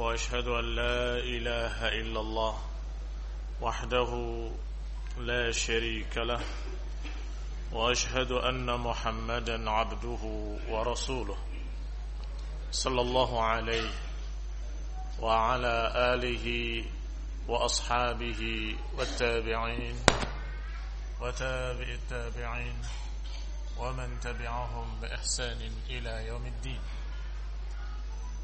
وأشهد أن لا إله إلا الله وحده لا شريك له وأشهد أن محمدا عبده ورسوله صلى الله عليه وعلى آله وأصحابه والتابعين وتابع التابعين ومن تبعهم بإحسان إلى يوم الدين.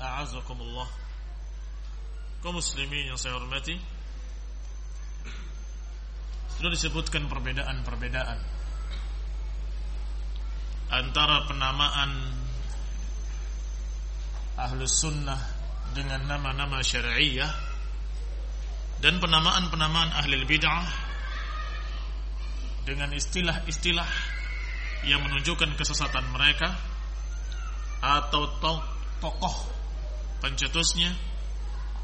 A'azakumullah. Kaum muslimin yang saya hormati Sudah disebutkan perbedaan-perbedaan Antara penamaan Ahlus sunnah Dengan nama-nama syariah Dan penamaan-penamaan ahli bid'ah Dengan istilah-istilah Yang menunjukkan kesesatan mereka Atau tokoh pencetusnya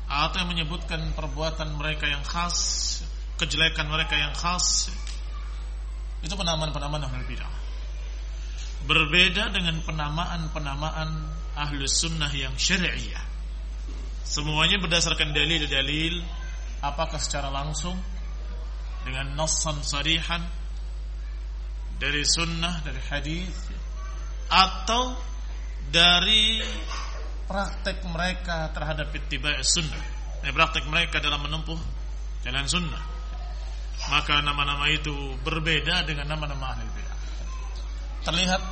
atau yang menyebutkan perbuatan mereka yang khas, kejelekan mereka yang khas. Itu penamaan-penamaan ahlul bidah. Berbeda dengan penamaan-penamaan ahlus sunnah yang syariah. Semuanya berdasarkan dalil-dalil apakah secara langsung dengan nassan sarihan dari sunnah, dari hadis atau dari praktek mereka terhadap ittiba' sunnah. Dan praktek mereka dalam menempuh jalan sunnah. Maka nama-nama itu berbeda dengan nama-nama ahli bid'ah. Terlihat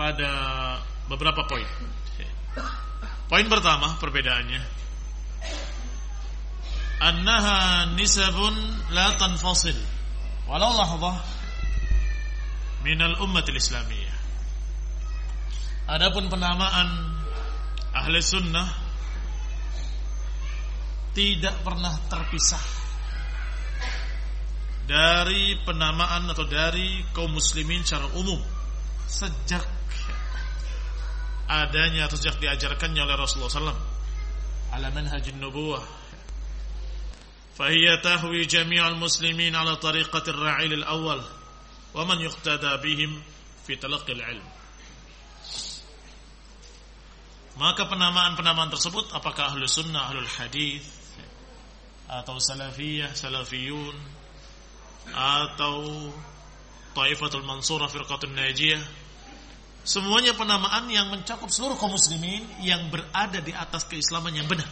pada beberapa poin. Poin pertama perbedaannya. Annaha nisabun la tanfasil. Walau lahzah minal ummatil islamiyah. Adapun penamaan ahli sunnah tidak pernah terpisah dari penamaan atau dari kaum muslimin secara umum sejak adanya atau sejak diajarkannya oleh Rasulullah SAW ala manhajin nubuwah فهي تهوي جميع المسلمين على طريقة الرعيل الأول ومن يقتدى بهم في تلقي العلم maka penamaan-penamaan tersebut apakah ahlu sunnah, ahlul hadis atau salafiyah, salafiyun atau taifatul mansurah firqatul najiyah semuanya penamaan yang mencakup seluruh kaum muslimin yang berada di atas keislaman yang benar.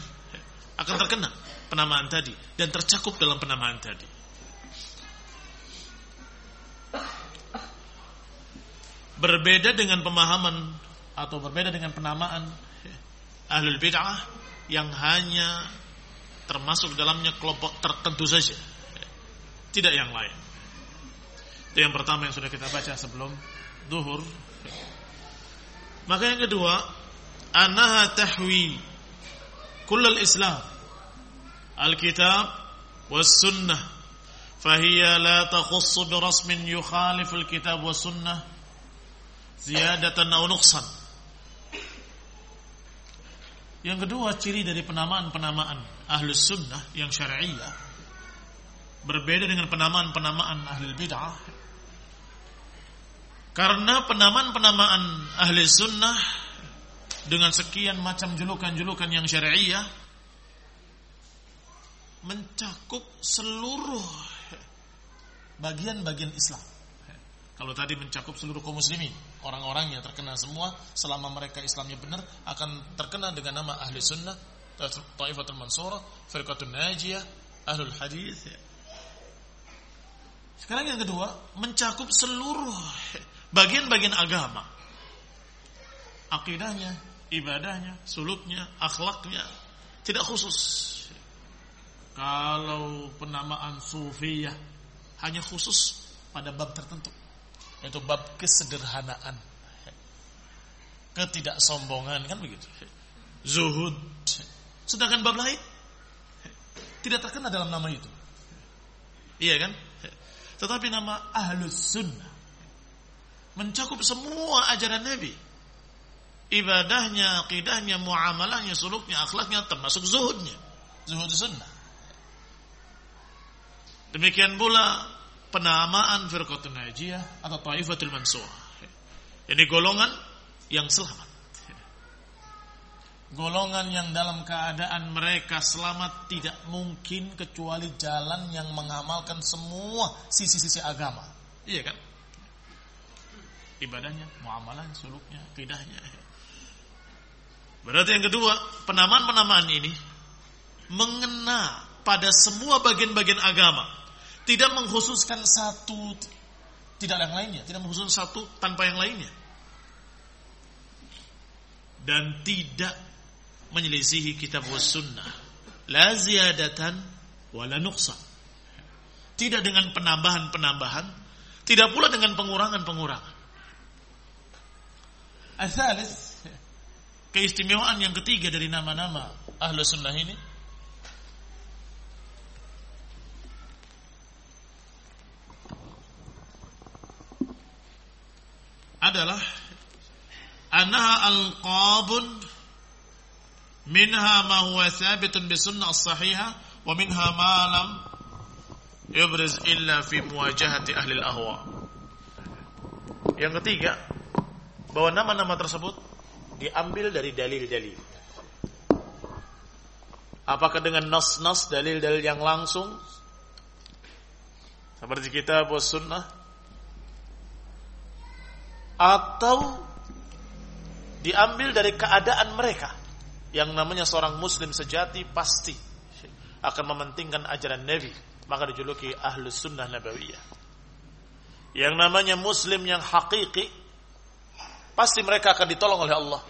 Akan terkena penamaan tadi dan tercakup dalam penamaan tadi. Berbeda dengan pemahaman atau berbeda dengan penamaan ahlul bid'ah yang hanya termasuk dalamnya kelompok tertentu saja. Tidak yang lain. Itu yang pertama yang sudah kita baca sebelum duhur. Maka yang kedua, anaha tahwi kullal Islam. Alkitab was sunnah. Fahiya la takhussu bi rasmin yukhalif alkitab was sunnah ziyadatan aw nuqsan. Yang kedua ciri dari penamaan-penamaan ahlus sunnah yang syariah berbeda dengan penamaan-penamaan ahli bid'ah. Karena penamaan-penamaan ahli sunnah dengan sekian macam julukan-julukan yang syariah mencakup seluruh bagian-bagian Islam. Kalau tadi mencakup seluruh kaum muslimin, orang-orang yang terkena semua selama mereka Islamnya benar akan terkena dengan nama ahli sunnah, taifatul mansurah, firqatul najiyah, ahlul hadis. Sekarang yang kedua, mencakup seluruh bagian-bagian agama. Akidahnya, ibadahnya, suluknya, akhlaknya, tidak khusus. Kalau penamaan sufiyah hanya khusus pada bab tertentu yaitu bab kesederhanaan. Ketidaksombongan kan begitu? Zuhud. Sedangkan bab lain tidak terkena dalam nama itu. Iya kan? Tetapi nama ahlus sunnah mencakup semua ajaran Nabi. Ibadahnya, akidahnya, muamalahnya, suluknya, akhlaknya termasuk zuhudnya. Zuhud sunnah. Demikian pula penamaan firqatun najiyah atau taifatul mansurah. Ini golongan yang selamat. Golongan yang dalam keadaan mereka selamat tidak mungkin kecuali jalan yang mengamalkan semua sisi-sisi agama. Iya kan? Ibadahnya, muamalah, suluknya, tidaknya. Berarti yang kedua, penamaan-penamaan ini mengena pada semua bagian-bagian agama tidak mengkhususkan satu tidak yang lainnya, tidak mengkhususkan satu tanpa yang lainnya. Dan tidak menyelisihi kitab was sunnah. La ziyadatan wala nuqsan. Tidak dengan penambahan-penambahan, tidak pula dengan pengurangan-pengurangan. Asalis keistimewaan yang ketiga dari nama-nama ahlu sunnah ini adalah annaha alqabun minha ma huwa thabitun bi sunnah as-sahihah wa minha ma lam yubriz illa fi muwajahati ahli al-ahwa. Yang ketiga, bahwa nama-nama tersebut diambil dari dalil-dalil. Apakah dengan nas-nas dalil-dalil yang langsung seperti kita buat sunnah atau diambil dari keadaan mereka. Yang namanya seorang muslim sejati pasti akan mementingkan ajaran Nabi. Maka dijuluki ahlu sunnah nabawiyah. Yang namanya muslim yang hakiki pasti mereka akan ditolong oleh Allah.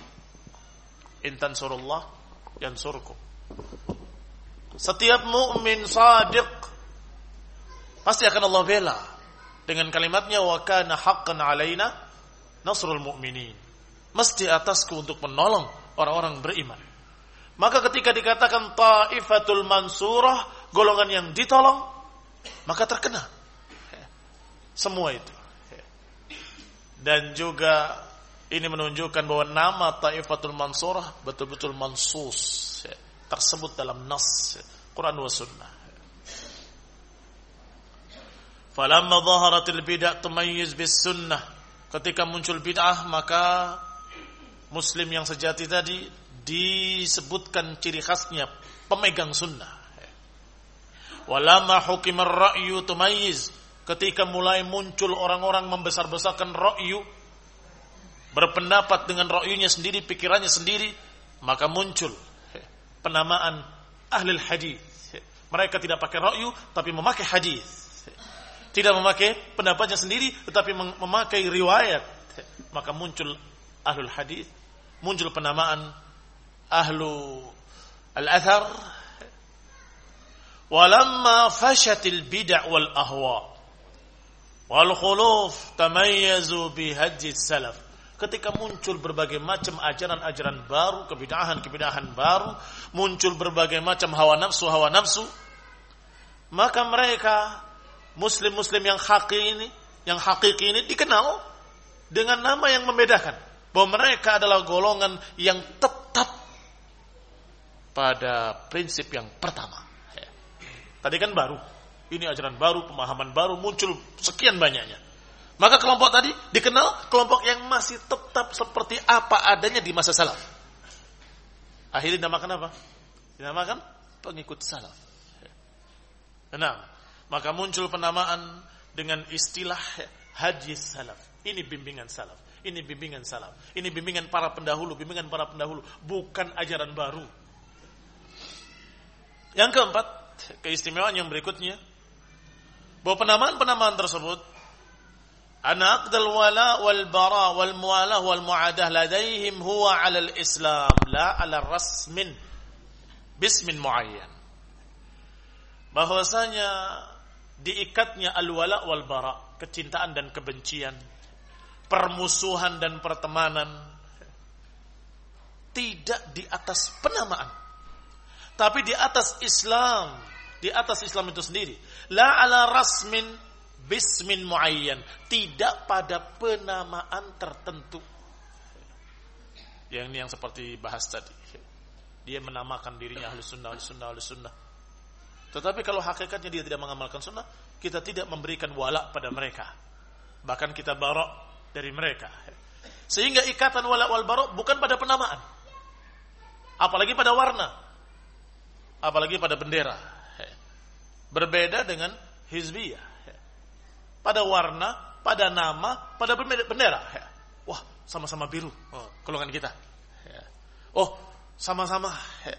Intan surullah yang surku setiap mukmin sadiq pasti akan Allah bela dengan kalimatnya wa kana haqqan alaina nasrul mu'minin. Mesti atasku untuk menolong orang-orang beriman. Maka ketika dikatakan ta'ifatul mansurah, golongan yang ditolong, maka terkena. Semua itu. Dan juga ini menunjukkan bahwa nama ta'ifatul mansurah betul-betul mansus. Tersebut dalam nas Quran wa sunnah. Falamma zaharatil bid'ah tumayyiz bis sunnah ketika muncul bid'ah maka muslim yang sejati tadi disebutkan ciri khasnya pemegang sunnah. Walama hukimar ra'yu tumayiz ketika mulai muncul orang-orang membesar-besarkan ra'yu berpendapat dengan ra'yunya sendiri, pikirannya sendiri, maka muncul penamaan ahli hadis. Mereka tidak pakai ra'yu tapi memakai hadis tidak memakai pendapatnya sendiri tetapi memakai riwayat. Maka muncul ahlul hadis muncul penamaan ahlu al-athar. Walamma fashatil bid'ah wal ahwa wal khuluf tamayyazu bi salaf. Ketika muncul berbagai macam ajaran-ajaran baru, kebidahan-kebidahan baru, muncul berbagai macam hawa nafsu, hawa nafsu, maka mereka muslim-muslim yang hakiki ini, yang hakiki ini dikenal dengan nama yang membedakan bahwa mereka adalah golongan yang tetap pada prinsip yang pertama. Tadi kan baru, ini ajaran baru, pemahaman baru muncul sekian banyaknya. Maka kelompok tadi dikenal kelompok yang masih tetap seperti apa adanya di masa salaf. Akhirnya dinamakan apa? Dinamakan pengikut salaf. Nah, maka muncul penamaan dengan istilah haji salaf. Ini bimbingan salaf. Ini bimbingan salaf. Ini bimbingan para pendahulu, bimbingan para pendahulu, bukan ajaran baru. Yang keempat, keistimewaan yang berikutnya bahwa penamaan-penamaan tersebut anak dal wala wal bara wal mualah wal muadah ladaihim huwa ala islam la ala rasmin bismin muayyan bahwasanya diikatnya al-wala wal bara kecintaan dan kebencian permusuhan dan pertemanan tidak di atas penamaan tapi di atas Islam di atas Islam itu sendiri la ala rasmin bismin muayyan, tidak pada penamaan tertentu. Yang ini yang seperti bahas tadi. Dia menamakan dirinya ahli sunnah, ahli sunnah, ahli sunnah. Tetapi kalau hakikatnya dia tidak mengamalkan sunnah, kita tidak memberikan wala pada mereka. Bahkan kita barok dari mereka. Sehingga ikatan wala wal barok bukan pada penamaan. Apalagi pada warna. Apalagi pada bendera. Berbeda dengan hizbiyah pada warna, pada nama, pada bendera. Wah, sama-sama biru. Oh, golongan kita. Oh, sama-sama. Ya.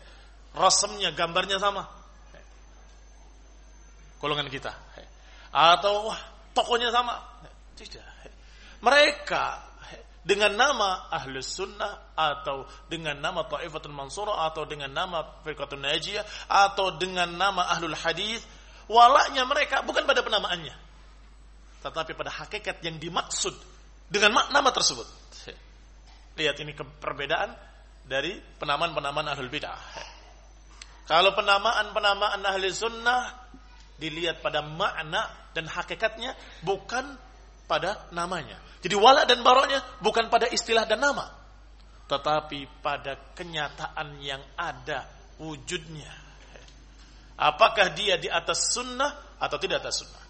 Rasemnya, gambarnya sama. Golongan kita. Atau wah, tokonya sama. Tidak. Mereka dengan nama Ahlus Sunnah atau dengan nama Ta'ifatul Mansurah atau dengan nama Firqatul Najiyah atau dengan nama Ahlul Hadis walaknya mereka bukan pada penamaannya tetapi pada hakikat yang dimaksud dengan nama tersebut. Lihat ini perbedaan dari penamaan-penamaan ahlul bidah. Kalau penamaan-penamaan ahli sunnah dilihat pada makna dan hakikatnya bukan pada namanya. Jadi wala dan baroknya bukan pada istilah dan nama. Tetapi pada kenyataan yang ada wujudnya. Apakah dia di atas sunnah atau tidak atas sunnah.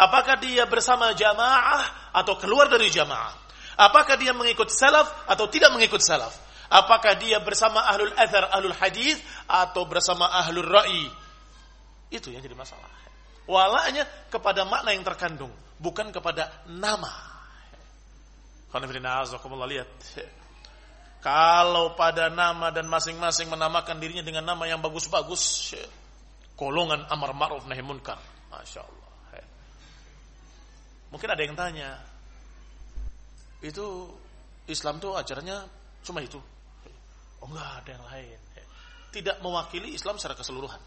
Apakah dia bersama jamaah atau keluar dari jamaah? Apakah dia mengikut salaf atau tidak mengikut salaf? Apakah dia bersama ahlul athar, ahlul hadis atau bersama ahlul ra'i? Itu yang jadi masalah. Walanya kepada makna yang terkandung, bukan kepada nama. lihat. Kalau pada nama dan masing-masing menamakan dirinya dengan nama yang bagus-bagus, golongan amar ma'ruf nahi munkar. Masya Allah. Mungkin ada yang tanya, itu Islam tuh ajarannya cuma itu. Oh enggak, ada yang lain. Tidak mewakili Islam secara keseluruhan.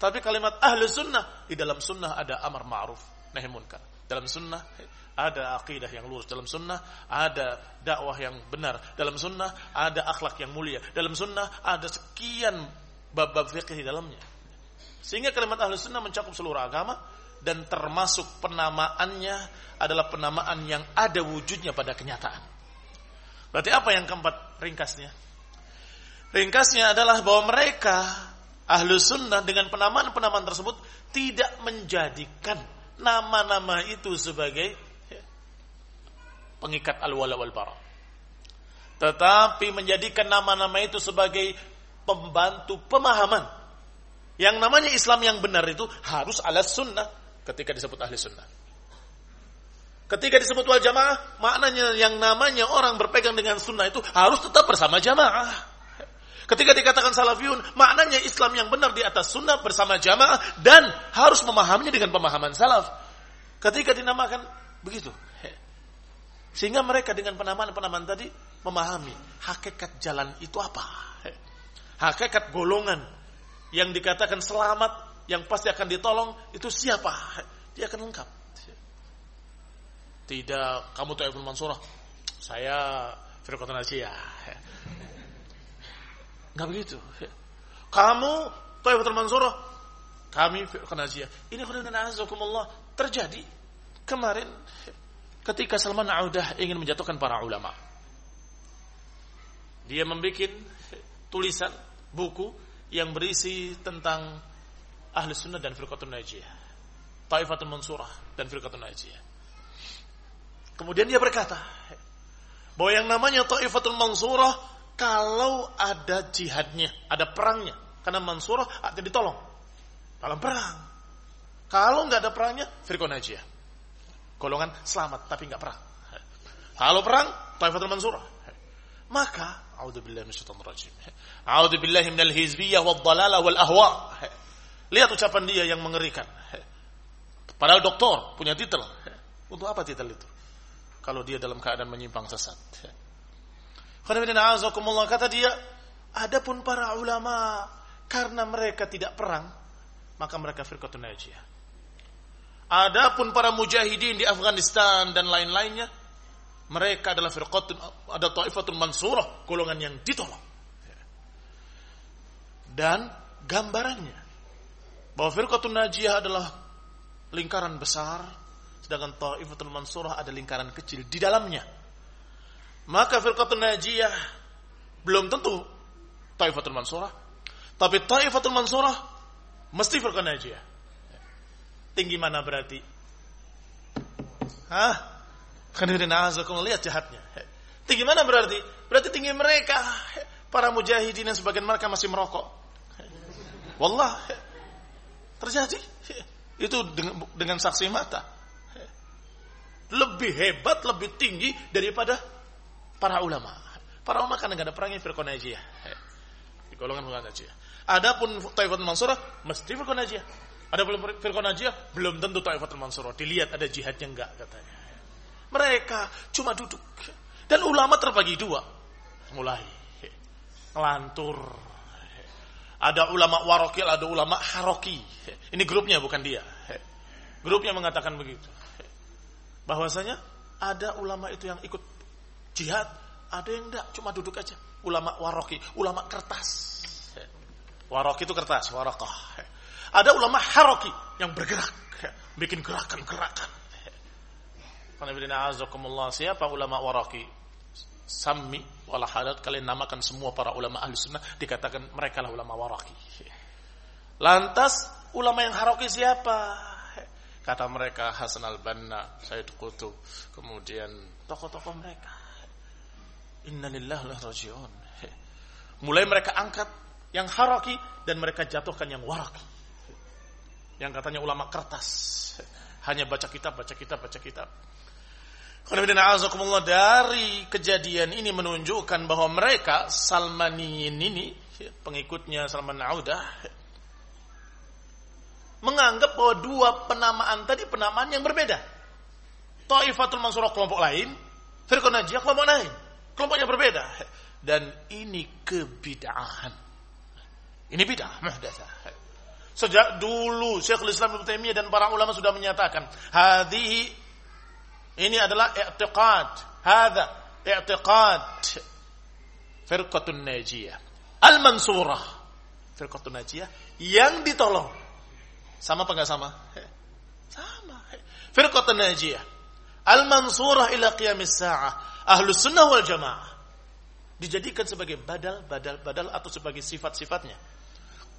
Tapi kalimat ahli sunnah, di dalam sunnah ada amar ma'ruf, nahi munkar. Dalam sunnah ada akidah yang lurus. Dalam sunnah ada dakwah yang benar. Dalam sunnah ada akhlak yang mulia. Dalam sunnah ada sekian bab-bab fikih di dalamnya. Sehingga kalimat ahli sunnah mencakup seluruh agama dan termasuk penamaannya adalah penamaan yang ada wujudnya pada kenyataan. Berarti apa yang keempat ringkasnya? Ringkasnya adalah bahwa mereka ahlu sunnah dengan penamaan-penamaan tersebut tidak menjadikan nama-nama itu sebagai pengikat al-wala wal bara. Tetapi menjadikan nama-nama itu sebagai pembantu pemahaman. Yang namanya Islam yang benar itu harus ala sunnah ketika disebut ahli sunnah. Ketika disebut wal jamaah, maknanya yang namanya orang berpegang dengan sunnah itu harus tetap bersama jamaah. Ketika dikatakan salafiyun, maknanya Islam yang benar di atas sunnah bersama jamaah dan harus memahaminya dengan pemahaman salaf. Ketika dinamakan begitu. Sehingga mereka dengan penamaan-penamaan tadi memahami hakikat jalan itu apa. Hakikat golongan yang dikatakan selamat yang pasti akan ditolong itu siapa? Dia akan lengkap. Tidak, kamu tuh Ibn Mansurah. Saya Firqatun Asia. Enggak begitu. Kamu Ibn Mansurah. Kami Firqatun Asia. Ini khairan azakumullah terjadi kemarin ketika Salman Audah ingin menjatuhkan para ulama. Dia membuat tulisan buku yang berisi tentang ahli sunnah dan firqatun najiyah. Taifatul Mansurah dan firqatun najiyah. Kemudian dia berkata bahwa yang namanya Taifatul Mansurah kalau ada jihadnya, ada perangnya. Karena Mansurah akan ditolong dalam perang. Kalau nggak ada perangnya, firqatun najiyah. Golongan selamat tapi nggak perang. Kalau perang, Taifatul Mansurah. Maka, A'udzubillahi minal hizbiyah. Lihat ucapan dia yang mengerikan. Padahal doktor punya titel. Untuk apa titel itu? kalau dia dalam keadaan menyimpang sesat. Kata dia, adapun para ulama karena mereka tidak perang, maka mereka firqatun najiyah. Adapun para mujahidin di Afghanistan dan lain-lainnya, mereka adalah firqatun ada taifatun mansurah, golongan yang ditolong. Dan gambarannya bahwa firqatun najiyah adalah lingkaran besar Sedangkan Ta'ifatul Mansurah ada lingkaran kecil di dalamnya. Maka Firqatul Najiyah belum tentu Ta'ifatul Mansurah. Tapi Ta'ifatul Mansurah mesti Firqatul Najiyah. Tinggi mana berarti? Hah? Khanirin azakum lihat jahatnya. Tinggi mana berarti? Berarti tinggi mereka. Para mujahidin yang sebagian mereka masih merokok. Wallah. Terjadi. Itu dengan saksi mata lebih hebat, lebih tinggi daripada para ulama. Para ulama kan nggak ada perangnya firqah najiyah. Di golongan firqah najiyah. Adapun Taifatul Mansurah mesti firqah najiyah. Ada belum firqah najiyah belum tentu Taifatul Mansurah. Dilihat ada jihadnya enggak katanya. Mereka cuma duduk. Dan ulama terbagi dua. Mulai ngelantur. Ada ulama warokil, ada ulama haroki. Ini grupnya bukan dia. Grupnya mengatakan begitu bahwasanya ada ulama itu yang ikut jihad, ada yang enggak, cuma duduk aja. Ulama waroki, ulama kertas. Waroki itu kertas, warokoh. Ada ulama haroki yang bergerak, bikin gerakan-gerakan. Siapa ulama waroki? Sami wala hadat kalian namakan semua para ulama ahli sunnah dikatakan mereka lah ulama waroki. Lantas ulama yang haroki siapa? Kata mereka Hasan al-Banna, Said Qutub, kemudian tokoh-tokoh mereka. Innalillahi rajiun. Mulai mereka angkat yang haraki dan mereka jatuhkan yang waraki. Yang katanya ulama kertas. Hanya baca kitab, baca kitab, baca kitab. Dari kejadian ini menunjukkan bahwa mereka Salmaniyin ini pengikutnya Salman Audah menganggap bahwa dua penamaan tadi penamaan yang berbeda. Taifatul Mansurah kelompok lain, Firqah Najiyah kelompok lain. Kelompoknya berbeda. Dan ini kebidahan. Ini bidah muhdatsah. Sejak dulu Syekhul Islam Ibnu Taimiyah dan para ulama sudah menyatakan, hadhihi ini adalah i'tiqad, hadza i'tiqad firqatun najiyah. Al-Mansurah. Firqatun najiyah yang ditolong sama apa enggak sama? Sama. Firqatun najiyah. Al-mansurah ila qiyamis sa'ah. Ahlus sunnah wal jamaah. Dijadikan sebagai badal, badal, badal atau sebagai sifat-sifatnya.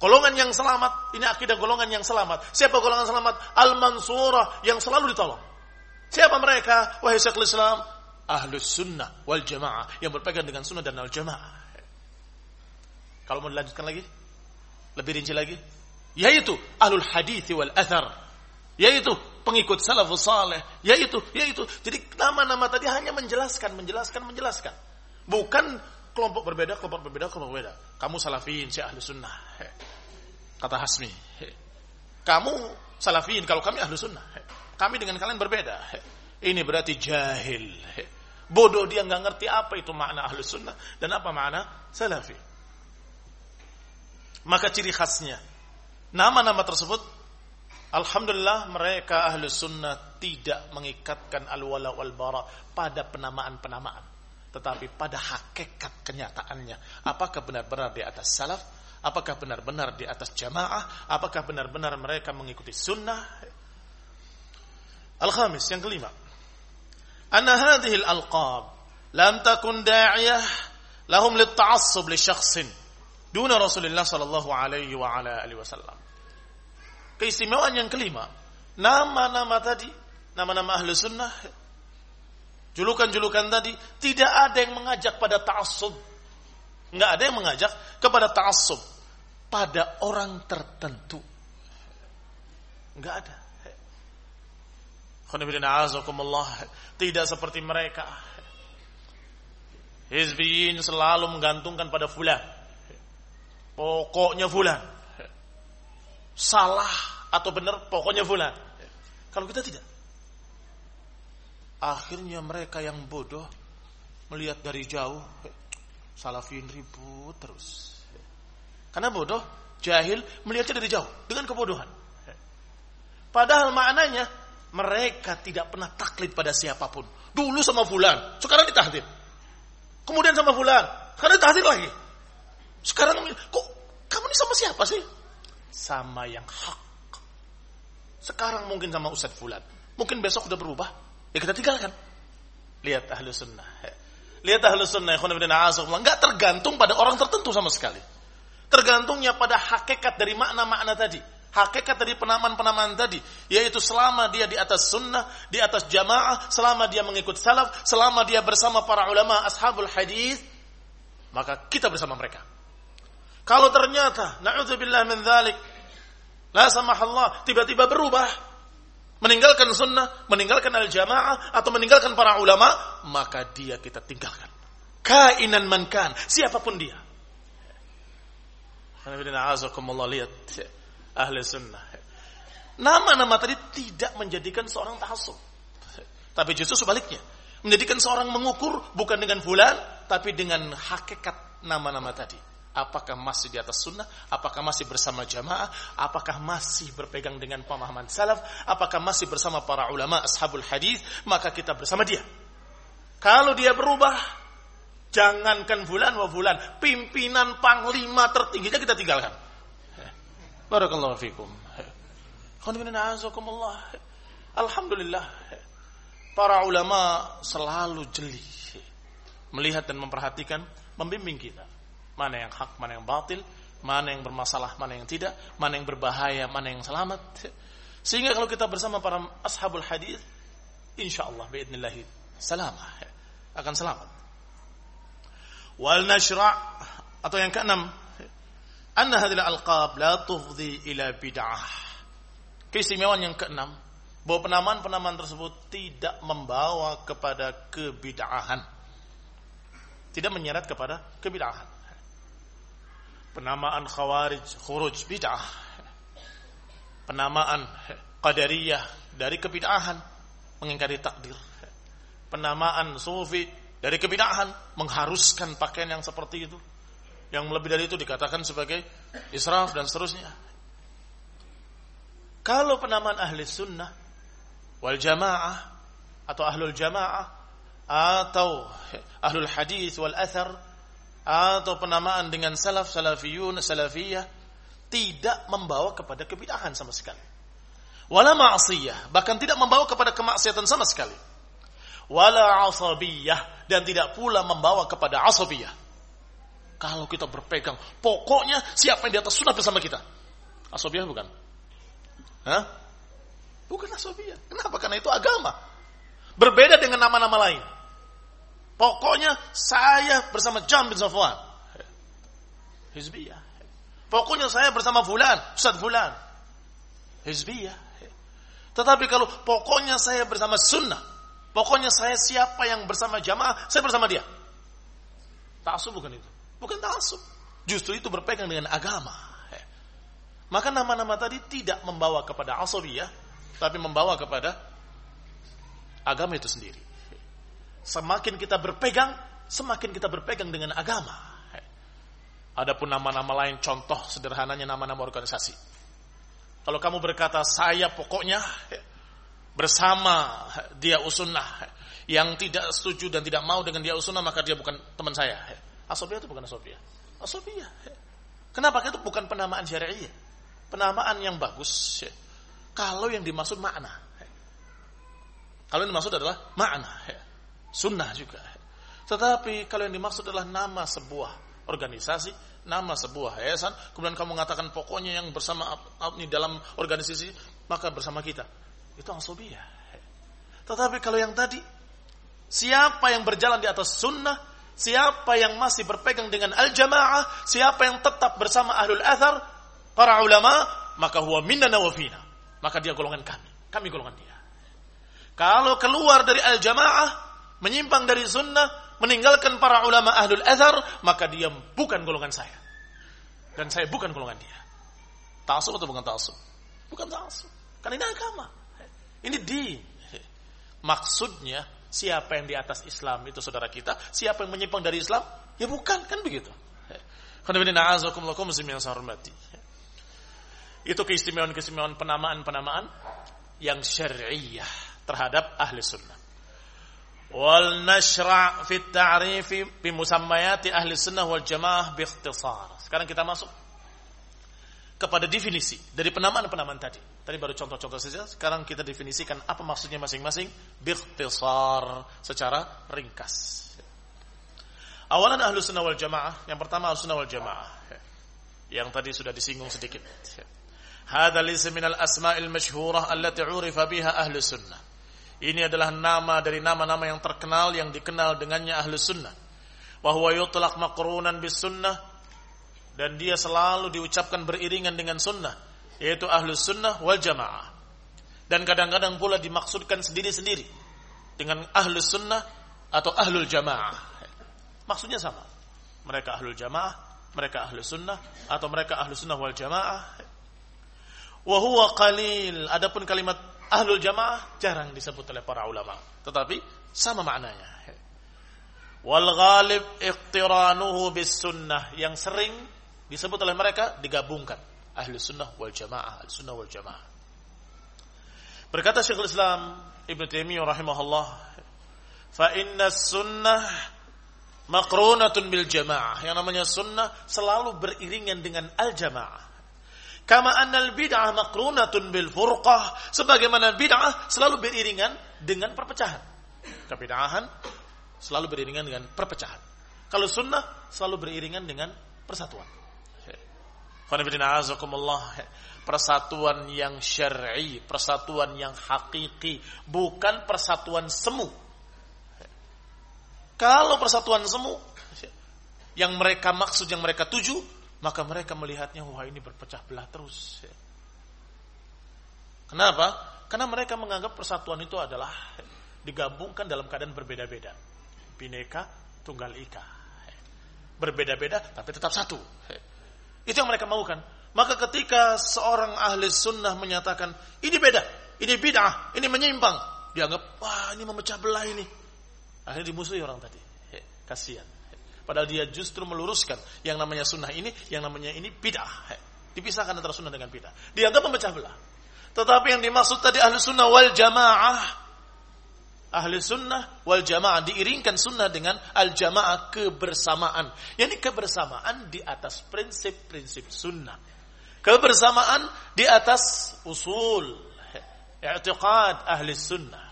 Golongan yang selamat, ini akidah golongan yang selamat. Siapa golongan selamat? Al-mansurah yang selalu ditolong. Siapa mereka? Wahai Syekhul Islam, ahlus sunnah wal jamaah yang berpegang dengan sunnah dan al jamaah. Kalau mau dilanjutkan lagi, lebih rinci lagi, yaitu ahlul hadis wal athar yaitu pengikut salafus saleh. Yaitu yaitu. Jadi nama-nama tadi hanya menjelaskan menjelaskan menjelaskan. Bukan kelompok berbeda kelompok berbeda kelompok berbeda. Kamu salafin si ahlu sunnah. Kata Hasmi. Kamu salafin kalau kami ahlu sunnah. Kami dengan kalian berbeda. Ini berarti jahil. Bodoh dia nggak ngerti apa itu makna ahlu sunnah dan apa makna salafi maka ciri khasnya Nama-nama tersebut Alhamdulillah mereka ahlu sunnah tidak mengikatkan al-wala wal bara pada penamaan-penamaan. Tetapi pada hakikat kenyataannya. Apakah benar-benar di atas salaf? Apakah benar-benar di atas jamaah? Apakah benar-benar mereka mengikuti sunnah? Al-khamis, yang kelima. Anna hadhihi al-alqab lam takun da'iyah lahum lit-ta'assub li syakhsin duna Rasulullah sallallahu alaihi wasallam. Keistimewaan yang kelima, nama-nama tadi, nama-nama ahli sunnah, julukan-julukan tadi, tidak ada yang mengajak pada ta'assub. Enggak ada yang mengajak kepada ta'assub pada orang tertentu. Enggak ada. Tidak seperti mereka. Hizbiyin selalu menggantungkan pada fulan. Pokoknya fulan. Salah atau benar pokoknya fulan. Kalau kita tidak. Akhirnya mereka yang bodoh melihat dari jauh salafin ribut terus. Karena bodoh, jahil melihatnya dari jauh dengan kebodohan. Padahal maknanya mereka tidak pernah taklid pada siapa pun. Dulu sama fulan, sekarang ditahdir. Kemudian sama fulan, sekarang ditahdir lagi. Sekarang kok kamu ini sama siapa sih? Sama yang hak. Sekarang mungkin sama Ustadz Fulan. Mungkin besok udah berubah. Ya kita tinggalkan. Lihat ahlu sunnah. Lihat ahlu sunnah. Nggak tergantung pada orang tertentu sama sekali. Tergantungnya pada hakikat dari makna-makna tadi hakikat dari penamaan-penamaan tadi yaitu selama dia di atas sunnah di atas jamaah selama dia mengikut salaf selama dia bersama para ulama ashabul hadis maka kita bersama mereka kalau ternyata na'udzubillah min dzalik la samahallah tiba-tiba berubah meninggalkan sunnah meninggalkan al-jamaah atau meninggalkan para ulama maka dia kita tinggalkan kainan mankan siapa pun dia lihat ahli sunnah. Nama-nama tadi tidak menjadikan seorang tahasub. Tapi justru sebaliknya. Menjadikan seorang mengukur bukan dengan bulan, tapi dengan hakikat nama-nama tadi. Apakah masih di atas sunnah? Apakah masih bersama jamaah? Apakah masih berpegang dengan pemahaman salaf? Apakah masih bersama para ulama ashabul hadis? Maka kita bersama dia. Kalau dia berubah, jangankan bulan wa bulan, pimpinan panglima tertingginya kita tinggalkan. Barakallahu fikum. Alhamdulillah. Para ulama selalu jeli melihat dan memperhatikan, membimbing kita. Mana yang hak, mana yang batil, mana yang bermasalah, mana yang tidak, mana yang berbahaya, mana yang selamat. Sehingga kalau kita bersama para ashabul hadis, insyaallah biidznillah salamah akan selamat. Wal nashra' atau yang keenam anna hadhihi alqab la tufdi ila bid'ah. Keistimewaan yang keenam, bahwa penamaan-penamaan tersebut tidak membawa kepada kebid'ahan. Tidak menyeret kepada kebid'ahan. Penamaan khawarij, khuruj bid'ah. Penamaan qadariyah dari kebid'ahan, mengingkari takdir. Penamaan sufi dari kebid'ahan, mengharuskan pakaian yang seperti itu yang lebih dari itu dikatakan sebagai israf dan seterusnya. Kalau penamaan ahli sunnah wal jamaah atau ahlul jamaah atau ahlul hadis wal athar atau penamaan dengan salaf salafiyun salafiyah tidak membawa kepada kebid'ahan sama sekali. Wala ma'asiyah, bahkan tidak membawa kepada kemaksiatan sama sekali. Wala asabiyah dan tidak pula membawa kepada asabiyah kalau kita berpegang, pokoknya siapa yang di atas sunnah bersama kita. Asobiah bukan? Hah? Bukan asobiah. Kenapa? Karena itu agama. Berbeda dengan nama-nama lain. Pokoknya saya bersama Jam bin Safwan. Hizbiyah. Pokoknya saya bersama Fulan, Ustaz Fulan. Hizbiyah. Tetapi kalau pokoknya saya bersama sunnah, pokoknya saya siapa yang bersama jamaah, saya bersama dia. Tak bukan itu. Bukan ta'asub. Justru itu berpegang dengan agama. Maka nama-nama tadi tidak membawa kepada asabiyah, tapi membawa kepada agama itu sendiri. Semakin kita berpegang, semakin kita berpegang dengan agama. Adapun nama-nama lain, contoh sederhananya nama-nama organisasi. Kalau kamu berkata saya pokoknya bersama dia usunnah yang tidak setuju dan tidak mau dengan dia usunnah maka dia bukan teman saya. Asobia itu bukan asobia. Asobia. Kenapa? Itu bukan penamaan syariah. Penamaan yang bagus. Kalau yang dimaksud makna. Kalau yang dimaksud adalah makna. Sunnah juga. Tetapi kalau yang dimaksud adalah nama sebuah organisasi, nama sebuah yayasan, kemudian kamu mengatakan pokoknya yang bersama ini dalam organisasi, maka bersama kita. Itu asobia. Tetapi kalau yang tadi, siapa yang berjalan di atas sunnah, siapa yang masih berpegang dengan al-jamaah, siapa yang tetap bersama ahlul athar, para ulama, maka huwa minna wa. Maka dia golongan kami. Kami golongan dia. Kalau keluar dari al-jamaah, menyimpang dari sunnah, meninggalkan para ulama ahlul azhar, maka dia bukan golongan saya. Dan saya bukan golongan dia. Ta'asub atau bukan ta'asub? Bukan ta'asub. Karena ini agama. Ini di. Maksudnya, siapa yang di atas Islam itu saudara kita, siapa yang menyimpang dari Islam, ya bukan, kan begitu. Itu keistimewaan-keistimewaan penamaan-penamaan yang syariah terhadap ahli sunnah. Wal nashra' fi ta'rifi bi musammayati ahli sunnah wal jamaah bi ikhtisar. Sekarang kita masuk kepada definisi dari penamaan-penamaan tadi. Tadi baru contoh-contoh saja, sekarang kita definisikan apa maksudnya masing-masing bikhtisar secara ringkas. Awalan ahlu sunnah wal jamaah, yang pertama ahlu sunnah wal jamaah. Yang tadi sudah disinggung sedikit. Hada lisa minal asma'il masyhurah allati urifa biha ahlu sunnah. Ini adalah nama dari nama-nama yang terkenal yang dikenal dengannya ahlu sunnah. Wahuwa yutlaq maqrunan bis sunnah. Dan dia selalu diucapkan beriringan dengan sunnah. Yaitu ahlu sunnah wal jamaah. Dan kadang-kadang pula dimaksudkan sendiri-sendiri. Dengan ahlu sunnah atau ahlul jamaah. Maksudnya sama. Mereka ahlul jamaah, mereka ahlu sunnah, atau mereka ahlu sunnah wal jamaah. Wahuwa qalil. Adapun kalimat ahlul jamaah jarang disebut oleh para ulama. Tetapi sama maknanya. Wal ghalib iqtiranuhu bis sunnah. Yang sering disebut oleh mereka digabungkan. Ahlu sunnah wal jamaah. Ahlu sunnah wal jamaah. Berkata Syekhul Islam Ibn Taimiyah rahimahullah. Fa inna sunnah makrunatun bil jamaah. Yang namanya sunnah selalu beriringan dengan al jamaah. Kama annal bid'ah makrunatun bil furqah. Sebagaimana bid'ah selalu beriringan dengan perpecahan. Kebid'ahan selalu beriringan dengan perpecahan. Kalau sunnah selalu beriringan dengan persatuan. Persatuan yang syar'i, persatuan yang hakiki, bukan persatuan semu. Kalau persatuan semu yang mereka maksud, yang mereka tuju, maka mereka melihatnya wah ini berpecah belah terus. Kenapa? Karena mereka menganggap persatuan itu adalah digabungkan dalam keadaan berbeda-beda. Bineka tunggal ika. Berbeda-beda tapi tetap satu. Itu yang mereka maukan. Maka ketika seorang ahli sunnah menyatakan ini beda, ini bid'ah, ini menyimpang, dianggap wah ini memecah belah ini. Akhirnya dimusuhi orang tadi. Kasihan. Padahal dia justru meluruskan yang namanya sunnah ini, yang namanya ini bid'ah. Dipisahkan antara sunnah dengan bid'ah. Dianggap memecah belah. Tetapi yang dimaksud tadi ahli sunnah wal jamaah. Ahli sunnah wal jamaah. Diiringkan sunnah dengan al jamaah kebersamaan. Yani kebersamaan di atas prinsip-prinsip sunnah. Kebersamaan di atas usul. I'tiqad ahli sunnah.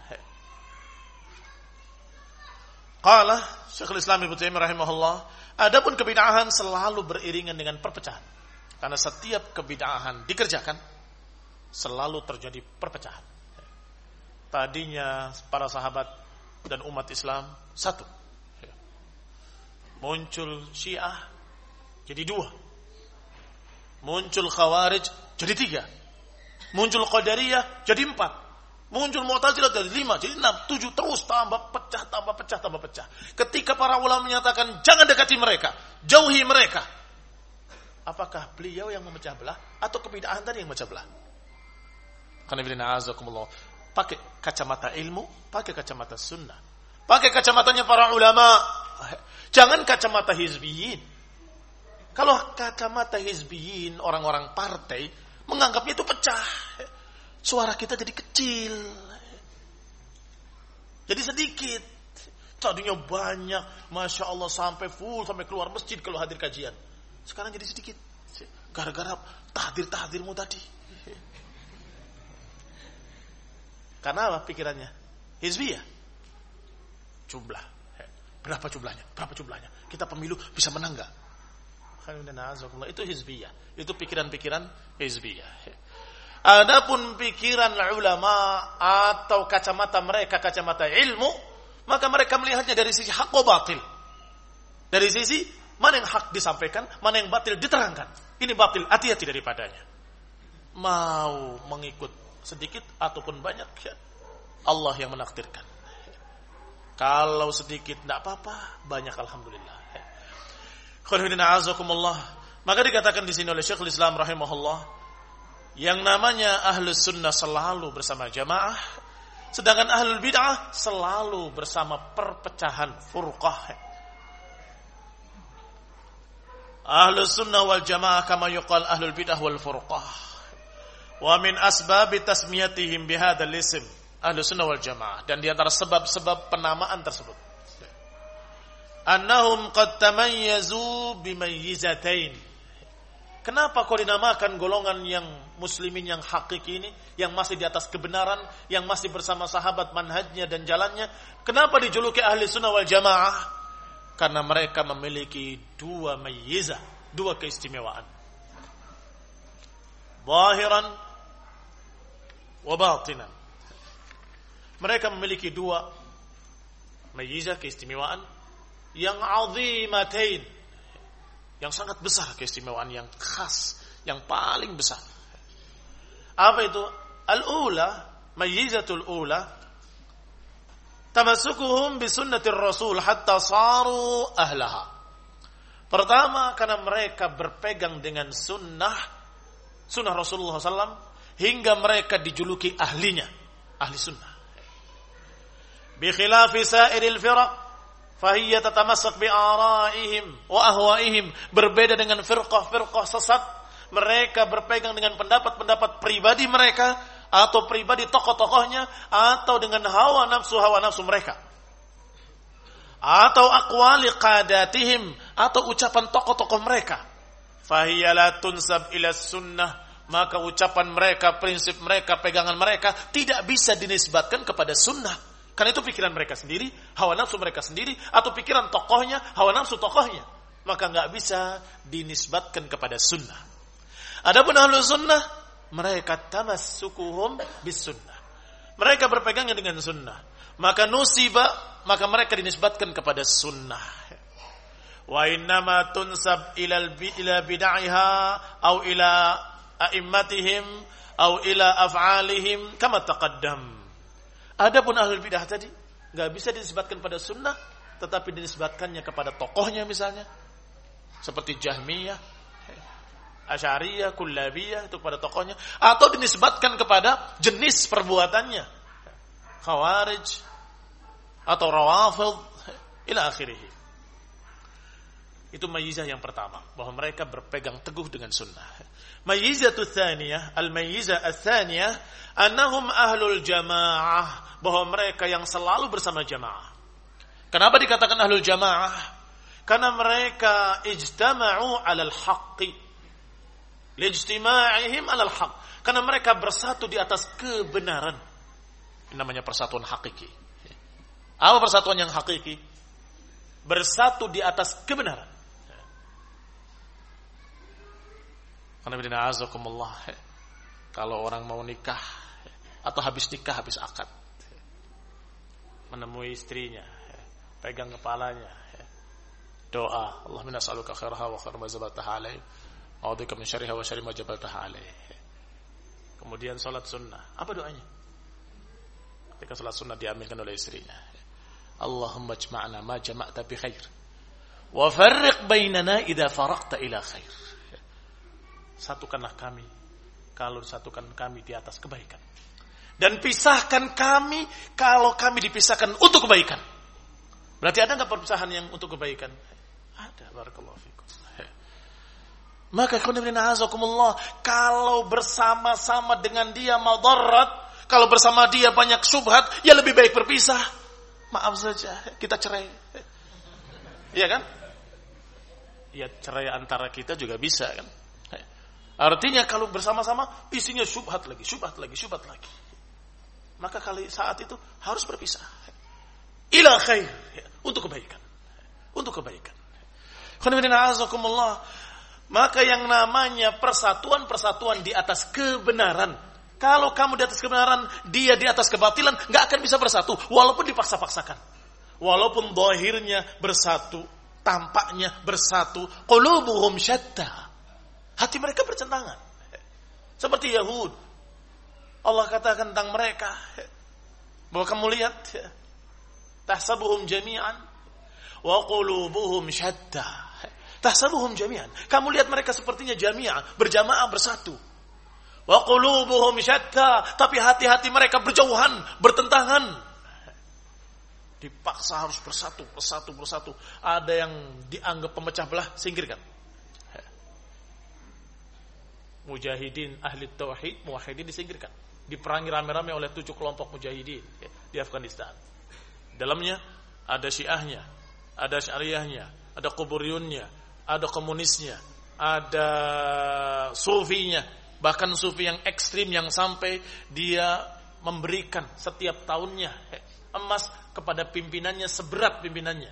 Qala Syekhul Islam Ibnu Taimiyah rahimahullah, adapun kebid'ahan selalu beriringan dengan perpecahan. Karena setiap kebid'ahan dikerjakan selalu terjadi perpecahan. Tadinya para sahabat dan umat Islam satu. Muncul Syiah jadi dua. Muncul Khawarij jadi tiga. Muncul Qadariyah jadi empat. Muncul Mu'tazilah dari lima, jadi enam, tujuh, terus tambah pecah, tambah pecah, tambah pecah. Ketika para ulama menyatakan jangan dekati mereka, jauhi mereka. Apakah beliau yang memecah belah atau kebidaan tadi yang memecah belah? Karena bila azakumullah, pakai kacamata ilmu, pakai kacamata sunnah. Pakai kacamatanya para ulama. Jangan kacamata hizbiyin. Kalau kacamata hizbiyin orang-orang partai, menganggapnya itu pecah. Suara kita jadi kecil. Jadi sedikit. Tadinya banyak, masya Allah sampai full sampai keluar masjid kalau hadir kajian. Sekarang jadi sedikit. Gara-gara tahdir-tahdirmu tadi. Karena apa pikirannya? Hizbiyah. Jumlah. Berapa jumlahnya? Berapa jumlahnya? Kita pemilu bisa menang gak? Itu hizbiyah. Itu pikiran-pikiran hizbiyah. Adapun pikiran ulama atau kacamata mereka kacamata ilmu, maka mereka melihatnya dari sisi hak atau batil. Dari sisi mana yang hak disampaikan, mana yang batil diterangkan. Ini batil, hati-hati daripadanya. Mau mengikut sedikit ataupun banyak, ya Allah yang menakdirkan. Kalau sedikit tidak apa-apa, banyak alhamdulillah. Maka dikatakan di sini oleh Syekhul Islam rahimahullah, yang namanya ahlus sunnah selalu bersama jamaah, sedangkan ahlul bid'ah selalu bersama perpecahan furqah. Ahlus sunnah wal jamaah kama yuqal ahlul bid'ah wal furqah. Wa min asbab tasmiyatihim bihadzal ism ahlus sunnah wal jamaah dan di antara sebab-sebab penamaan tersebut annahum qad tamayyazu bimayyizatain Kenapa kau dinamakan golongan yang muslimin yang hakiki ini, yang masih di atas kebenaran, yang masih bersama sahabat manhajnya dan jalannya? Kenapa dijuluki ahli sunnah wal jamaah? Karena mereka memiliki dua mayyiza, dua keistimewaan. Zahiran wa batinan. Mereka memiliki dua mayyiza keistimewaan yang azimatain yang sangat besar keistimewaan yang khas, yang paling besar. Apa itu? Al-ula, mayyizatul ula, tamasukuhum bisunnatir rasul hatta saru ahlaha. Pertama, karena mereka berpegang dengan sunnah, sunnah Rasulullah SAW, hingga mereka dijuluki ahlinya, ahli sunnah. Bikhilafi sairil firaq, Fahiyya tatamassak bi araihim wa ahwaihim. Berbeda dengan firqah-firqah sesat. Mereka berpegang dengan pendapat-pendapat pribadi mereka atau pribadi tokoh-tokohnya atau dengan hawa nafsu hawa nafsu mereka. Atau aqwali qadatihim atau ucapan tokoh-tokoh mereka. Fahiyya la tunsab ila sunnah maka ucapan mereka, prinsip mereka, pegangan mereka tidak bisa dinisbatkan kepada sunnah karena itu pikiran mereka sendiri, hawa nafsu mereka sendiri, atau pikiran tokohnya, hawa nafsu tokohnya. Maka nggak bisa dinisbatkan kepada sunnah. Adapun ahlu sunnah, mereka tamassukuhum bis sunnah. Mereka berpegangnya dengan sunnah. Maka nusibah, maka mereka dinisbatkan kepada sunnah. Wa innama tunsab ila ila bid'aiha au ila a'immatihim au ila af'alihim kama taqaddam. Adapun ahlul bidah tadi nggak bisa dinisbatkan pada sunnah, tetapi dinisbatkannya kepada tokohnya misalnya, seperti Jahmiyah, Asyariyah, Kullabiyah itu kepada tokohnya, atau dinisbatkan kepada jenis perbuatannya, Khawarij atau Rawafid, ila akhirih. Itu mayizah yang pertama, bahwa mereka berpegang teguh dengan sunnah. Mayizatu tsaniyah, al-mayizah ats-tsaniyah, annahum ahlul jamaah, bahwa mereka yang selalu bersama jamaah. Kenapa dikatakan ahlul jamaah? Karena mereka ijtama'u 'alal haqqi. Lijtima'ihim 'alal haqq. Karena mereka bersatu di atas kebenaran. Ini namanya persatuan hakiki. Apa persatuan yang hakiki? Bersatu di atas kebenaran. Kalau orang mau nikah atau habis nikah habis akad menemui istrinya pegang kepalanya doa Allah minna nas'aluka khairaha wa khair ma a'udzubika min syarriha wa syarri ma jabaltaha alaih kemudian salat sunnah apa doanya ketika salat sunnah diambilkan oleh istrinya Allahumma jma'na ma jama'ta bi khair wa farriq bainana idza faraqta ila khair satukanlah kami kalau satukan kami di atas kebaikan. Dan pisahkan kami kalau kami dipisahkan untuk kebaikan. Berarti ada nggak perpisahan yang untuk kebaikan? Ada, barakallahu. Maka azakumullah kalau bersama-sama dengan dia madarat, kalau bersama dia banyak subhat, ya lebih baik berpisah. Maaf saja, kita cerai. Iya kan? Ya cerai antara kita juga bisa kan. Artinya kalau bersama-sama isinya subhat lagi, subhat lagi, subhat lagi. Maka kali saat itu harus berpisah. Ila khair. Untuk kebaikan. Untuk kebaikan. Azakumullah. Maka yang namanya persatuan-persatuan di atas kebenaran. Kalau kamu di atas kebenaran, dia di atas kebatilan, nggak akan bisa bersatu. Walaupun dipaksa-paksakan. Walaupun dohirnya bersatu, tampaknya bersatu. Qulubuhum syatta. Hati mereka bercentangan. Seperti Yahud. Allah katakan tentang mereka. Bahwa kamu lihat. Tahsabuhum jami'an. Wa qulubuhum syatta Tahsabuhum jami'an. Kamu lihat mereka sepertinya jami'ah, berjamaah bersatu. Wa qulubuhum syatta, tapi hati-hati mereka berjauhan, bertentangan. Dipaksa harus bersatu, bersatu, bersatu. Ada yang dianggap pemecah belah, singkirkan. Mujahidin ahli tauhid, muwahhidin disingkirkan. Diperangi rame-rame oleh tujuh kelompok mujahidin di Afghanistan. Dalamnya ada syiahnya, ada syariahnya, ada kuburiyunnya, ada komunisnya, ada sufinya, bahkan sufi yang ekstrim yang sampai dia memberikan setiap tahunnya emas kepada pimpinannya seberat pimpinannya.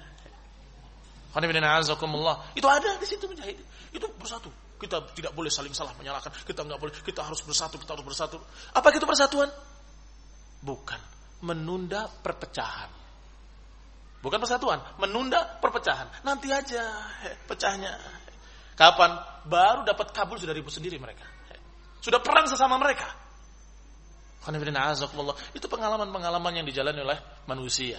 Itu ada di situ mujahid. Itu bersatu. Kita tidak boleh saling salah menyalahkan. Kita nggak boleh. Kita harus bersatu. Kita harus bersatu. Apa itu persatuan? Bukan menunda perpecahan. Bukan persatuan, menunda perpecahan. Nanti aja pecahnya. Kapan? Baru dapat kabul sudah ribut sendiri mereka. Sudah perang sesama mereka. Itu pengalaman-pengalaman yang dijalani oleh manusia.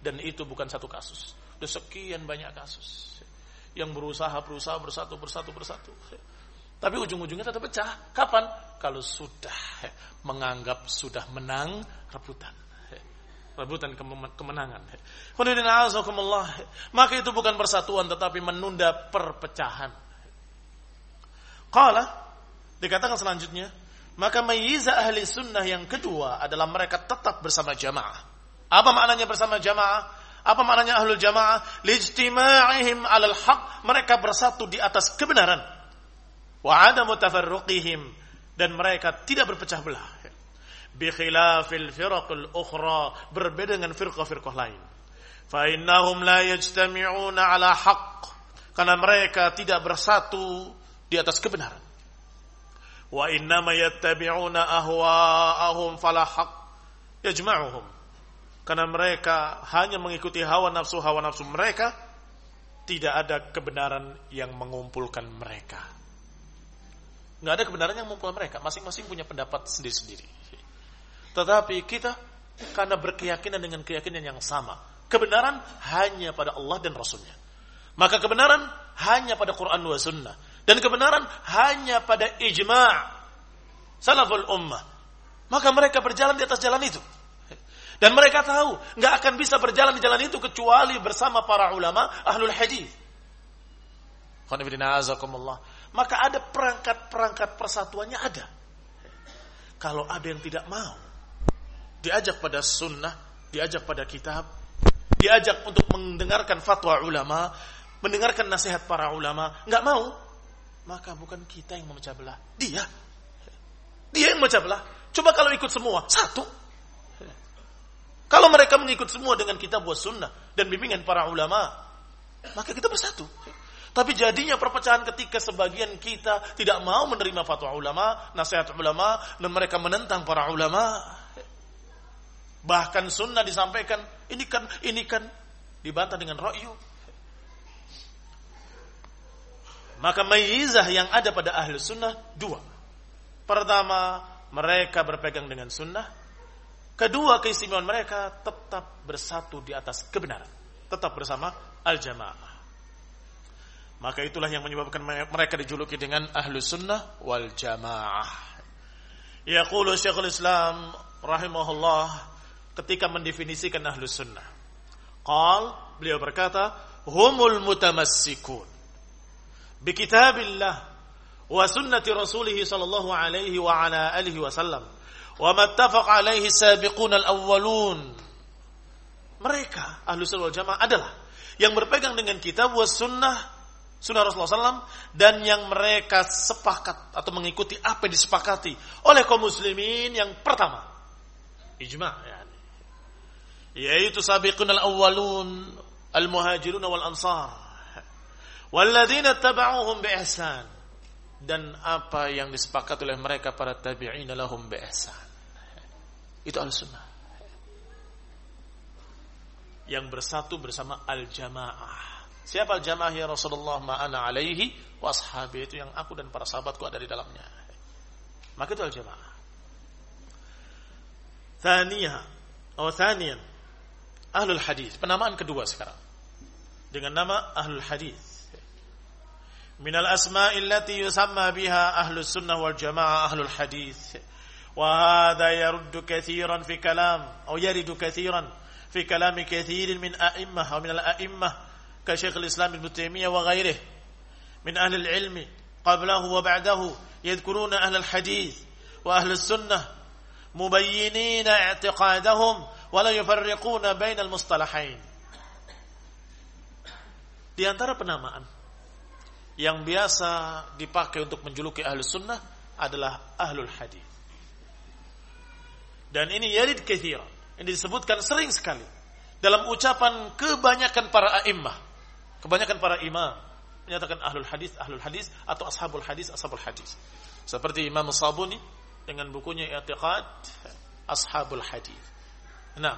Dan itu bukan satu kasus. Sudah sekian banyak kasus. Yang berusaha, berusaha, bersatu, bersatu, bersatu. Tapi ujung-ujungnya tetap pecah. Kapan? Kalau sudah menganggap sudah menang rebutan rebutan kemenangan. Maka itu bukan persatuan tetapi menunda perpecahan. Qala dikatakan selanjutnya, maka mayyiza ahli sunnah yang kedua adalah mereka tetap bersama jamaah. Apa maknanya bersama jamaah? Apa maknanya ahlul jamaah? Lijtima'ihim alal haq. Mereka bersatu di atas kebenaran. Wa adamu tafarruqihim. Dan mereka tidak berpecah belah bikhilafil firaqul ukhra berbeda dengan firqah-firqah lain. fa innahum la yajtami'una ala haqq karena mereka tidak bersatu di atas kebenaran. wa innama yattabi'una ahwa'ahum fala haqq yajma'uhum karena mereka hanya mengikuti hawa nafsu hawa nafsu mereka tidak ada kebenaran yang mengumpulkan mereka. Nggak ada kebenaran yang mengumpulkan mereka. Masing-masing punya pendapat sendiri-sendiri tetapi kita karena berkeyakinan dengan keyakinan yang sama. Kebenaran hanya pada Allah dan Rasulnya. Maka kebenaran hanya pada Quran wa sunnah. Dan kebenaran hanya pada ijma' salaful ummah. Maka mereka berjalan di atas jalan itu. Dan mereka tahu nggak akan bisa berjalan di jalan itu kecuali bersama para ulama ahlul hadis. Maka ada perangkat-perangkat persatuannya ada. Kalau ada yang tidak mau, diajak pada sunnah, diajak pada kitab, diajak untuk mendengarkan fatwa ulama, mendengarkan nasihat para ulama, nggak mau, maka bukan kita yang memecah belah, dia. Dia yang memecah belah. Coba kalau ikut semua, satu. Kalau mereka mengikut semua dengan kitab buat sunnah dan bimbingan para ulama, maka kita bersatu. Tapi jadinya perpecahan ketika sebagian kita tidak mau menerima fatwa ulama, nasihat ulama, dan mereka menentang para ulama. Bahkan sunnah disampaikan, ini kan, ini kan dibantah dengan ra'yu. Maka mayizah yang ada pada ahli sunnah dua. Pertama, mereka berpegang dengan sunnah. Kedua, keistimewaan mereka tetap bersatu di atas kebenaran. Tetap bersama al-jamaah. Maka itulah yang menyebabkan mereka dijuluki dengan ahlu sunnah wal jamaah. Yaqulu Syekhul Islam rahimahullah ketika mendefinisikan ahlu sunnah. Qal, beliau berkata, humul mutamassikun. Bikitabillah wa sunnati rasulih sallallahu alaihi wa ala alihi wasallam wa mattafaq alaihi sabiqun al-awwalun mereka ahlu sunnah jamaah adalah yang berpegang dengan kitab was sunnah sunnah Rasulullah SAW dan yang mereka sepakat atau mengikuti apa yang disepakati oleh kaum muslimin yang pertama ijma yani yaitu sabiqun al-awwalun al-muhajirun wal ansar walladzina tabauhum bi ihsan dan apa yang disepakati oleh mereka para tabi'in lahum bi ihsan itu al-sunnah. Yang bersatu bersama al-jamaah. Siapa jamaah ya Rasulullah ma'ana alaihi wa ashabi? Itu yang aku dan para sahabatku ada di dalamnya. Maka itu al-jamaah. Thaniya. Atau thaniyan ahlul hadis. Penamaan kedua sekarang. Dengan nama ahlul hadis. Min al-asma'i allati yusamma biha ahlus sunnah wal jamaah ahlul hadis. وهذا يرد كثيرا في كلام أو يرد كثيرا في كلام كثير من أئمة أو من الأئمة كشيخ الإسلام ابن تيمية وغيره من أهل العلم قبله وبعده يذكرون أهل الحديث وأهل السنة مبينين اعتقادهم wala yufarriquna bainal mustalahain. Di antara penamaan yang biasa dipakai untuk menjuluki ahlu sunnah adalah ahlul hadis. Dan ini yarid kathir Ini disebutkan sering sekali dalam ucapan kebanyakan para a'immah. Kebanyakan para imam menyatakan ahlul hadis, ahlul hadis atau ashabul hadis, ashabul hadis. Seperti Imam Sabuni dengan bukunya I'tiqad Ashabul Hadis. Nah,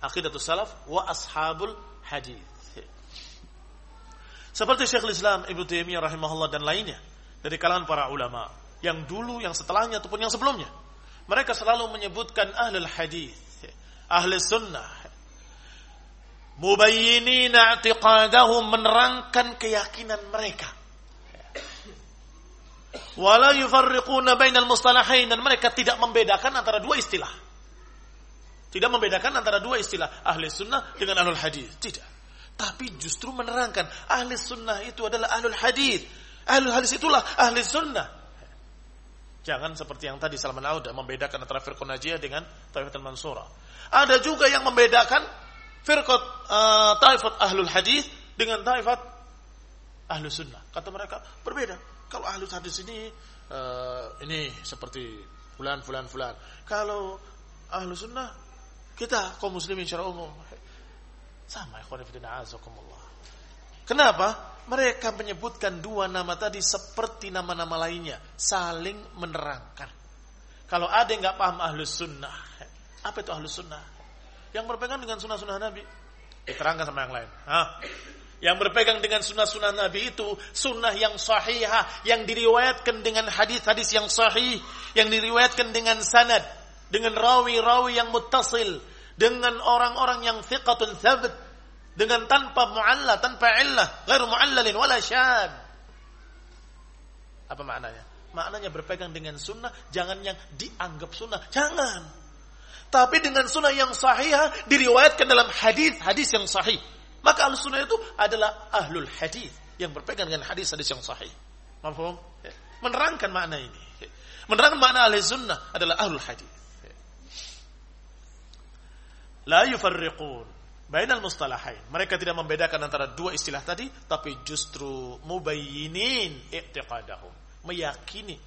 Aqidatus Salaf wa Ashabul Hadis. Seperti Syekhul Islam Ibnu Taimiyah rahimahullah dan lainnya dari kalangan para ulama yang dulu, yang setelahnya ataupun yang sebelumnya. Mereka selalu menyebutkan ahlul hadis, ahli sunnah, mubayyinina i'tiqadahum menerangkan keyakinan mereka wala yufarriquna bainal mustalahain dan mereka tidak membedakan antara dua istilah tidak membedakan antara dua istilah ahli sunnah dengan ahlul hadis tidak tapi justru menerangkan ahli sunnah itu adalah ahlul hadis ahlul hadis itulah ahli sunnah jangan seperti yang tadi Salman Auda membedakan antara firqah najiyah dengan taifatul mansura ada juga yang membedakan firqat uh, taifat ahlul hadis dengan taifat ahlu sunnah. Kata mereka berbeda. Kalau ahlu hadis ini uh, ini seperti fulan fulan fulan. Kalau ahlu sunnah kita kaum muslimin secara umum sama ikhwan. Kenapa? Mereka menyebutkan dua nama tadi seperti nama-nama lainnya, saling menerangkan. Kalau ada yang nggak paham ahlus sunnah, apa itu ahlus sunnah? Yang berpegang dengan sunnah-sunnah Nabi. Diterangkan sama yang lain. Hah? Yang berpegang dengan sunnah-sunnah Nabi itu sunnah yang sahihah, yang diriwayatkan dengan hadis-hadis yang sahih, yang diriwayatkan dengan sanad, dengan rawi-rawi yang muttasil, dengan orang-orang yang thiqatun thabat, dengan tanpa mu'alla, tanpa illah, ghair mu'allalin wala syad. Apa maknanya? Maknanya berpegang dengan sunnah, jangan yang dianggap sunnah. Jangan. Tapi dengan sunnah yang sahih diriwayatkan dalam hadis-hadis yang sahih. Maka ahlu sunnah itu adalah ahlul hadis yang berpegang dengan hadis-hadis yang sahih. Mahfum? Menerangkan makna ini. Menerangkan makna ahli sunnah adalah ahlul hadis. La yufarriqun bainal mustalahain. Mereka tidak membedakan antara dua istilah tadi, tapi justru mubayyinin i'tiqadahum. Meyakini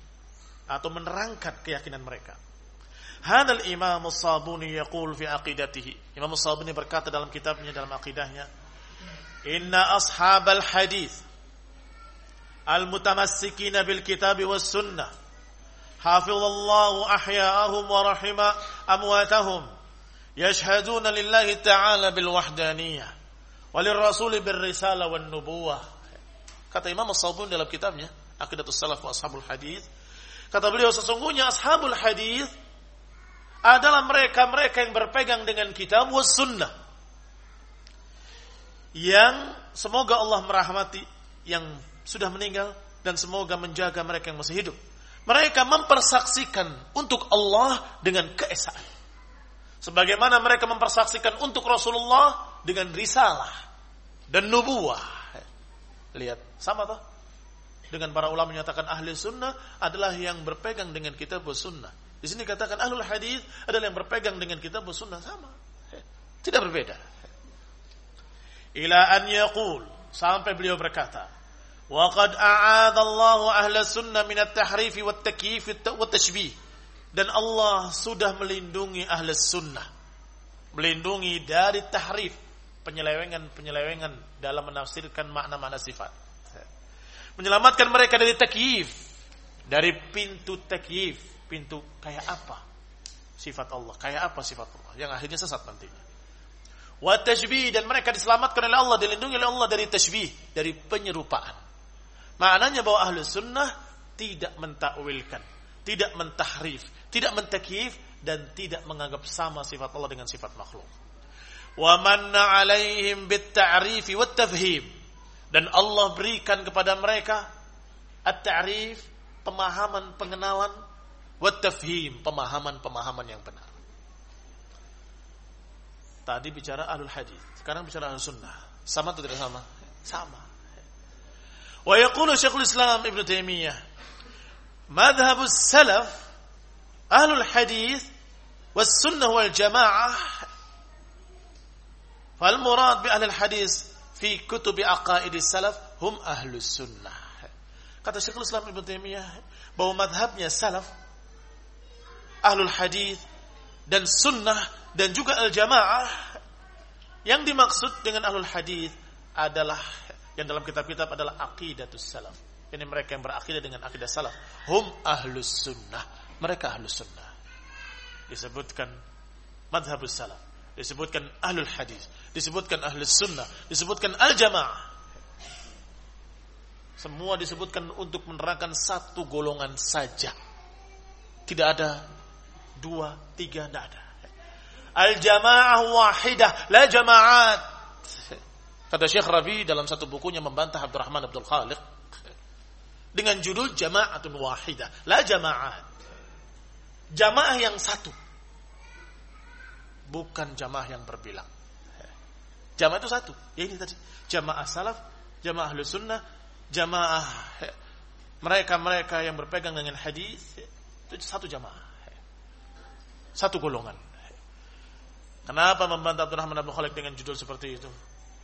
atau menerangkan keyakinan mereka. Hadal Imam As-Sabuni yaqul fi aqidatihi. Imam As-Sabuni berkata dalam kitabnya dalam akidahnya, "Inna ashabal hadis al-mutamassikina bil kitab was sunnah hafizallahu ahya'ahum wa rahima amwatahum yashhaduna lillahi ta'ala bil wahdaniyah walirrasul bil risalah wan nubuwah." Kata Imam As-Sabuni dalam kitabnya Aqidatus Salaf wa Ashabul Hadis, kata beliau sesungguhnya ashabul hadis adalah mereka-mereka yang berpegang dengan kitab was sunnah. Yang semoga Allah merahmati yang sudah meninggal dan semoga menjaga mereka yang masih hidup. Mereka mempersaksikan untuk Allah dengan keesaan. Sebagaimana mereka mempersaksikan untuk Rasulullah dengan risalah dan nubuah. Lihat, sama toh? dengan para ulama menyatakan ahli sunnah adalah yang berpegang dengan kitab sunnah. Di sini katakan ahlul hadis adalah yang berpegang dengan kitab sunnah sama. Tidak berbeda. Ila an yaqul sampai beliau berkata, "Wa qad a'adha Allah ahla sunnah min at-tahrif wa at-takyif wa tashbih." Dan Allah sudah melindungi ahli sunnah. Melindungi dari tahrif, penyelewengan-penyelewengan dalam menafsirkan makna-makna sifat. Menyelamatkan mereka dari takyif, dari pintu takyif, pintu kayak apa sifat Allah, kayak apa sifat Allah yang akhirnya sesat nantinya. Wa tashbih dan mereka diselamatkan oleh Allah, dilindungi oleh Allah dari tashbih, dari penyerupaan. Maknanya bahwa ahli sunnah tidak mentakwilkan, tidak mentahrif, tidak mentakif dan tidak menganggap sama sifat Allah dengan sifat makhluk. Wa manna 'alaihim bit-ta'rif wa tafhim dan Allah berikan kepada mereka at-ta'rif, pemahaman, pengenalan, wa tafhim, pemahaman-pemahaman yang benar. Tadi bicara ahlul hadis, sekarang bicara ahlul sunnah. Sama atau tidak sama? Sama. Wa yaqulu Syekhul Islam Ibn Taimiyah, madhabus salaf ahlul Hadith, was sunnah wal jamaah fal murad bi ahlul hadith fi kutubi aqaid salaf hum ahlus sunnah kata Syekhul Islam Ibnu Taimiyah bahwa madhabnya salaf ahlul Hadith, dan sunnah dan juga al-jamaah yang dimaksud dengan ahlul Hadith adalah yang dalam kitab-kitab adalah aqidatus salaf. Ini mereka yang berakidah dengan akidah salaf. Hum ahlus sunnah mereka ahlu sunnah. Disebutkan madhabus salaf. Disebutkan ahlul hadis. Disebutkan ahlus sunnah. Disebutkan al-jamaah. Semua disebutkan untuk menerangkan satu golongan saja. Tidak ada dua, tiga, tidak ada. Al-jamaah wahidah, la jamaat. Kata Syekh Rabi dalam satu bukunya membantah Abdurrahman Abdul Khaliq dengan judul Jama'atun Wahidah, la jamaat jamaah yang satu. Bukan jamaah yang berbilang. Jamaah itu satu. Ya ini tadi. Jamaah salaf, jamaah ahlu sunnah, jamaah mereka-mereka yang berpegang dengan hadis itu satu jamaah. Satu golongan. Kenapa membantah Abdurrahman Abu Khalid dengan judul seperti itu?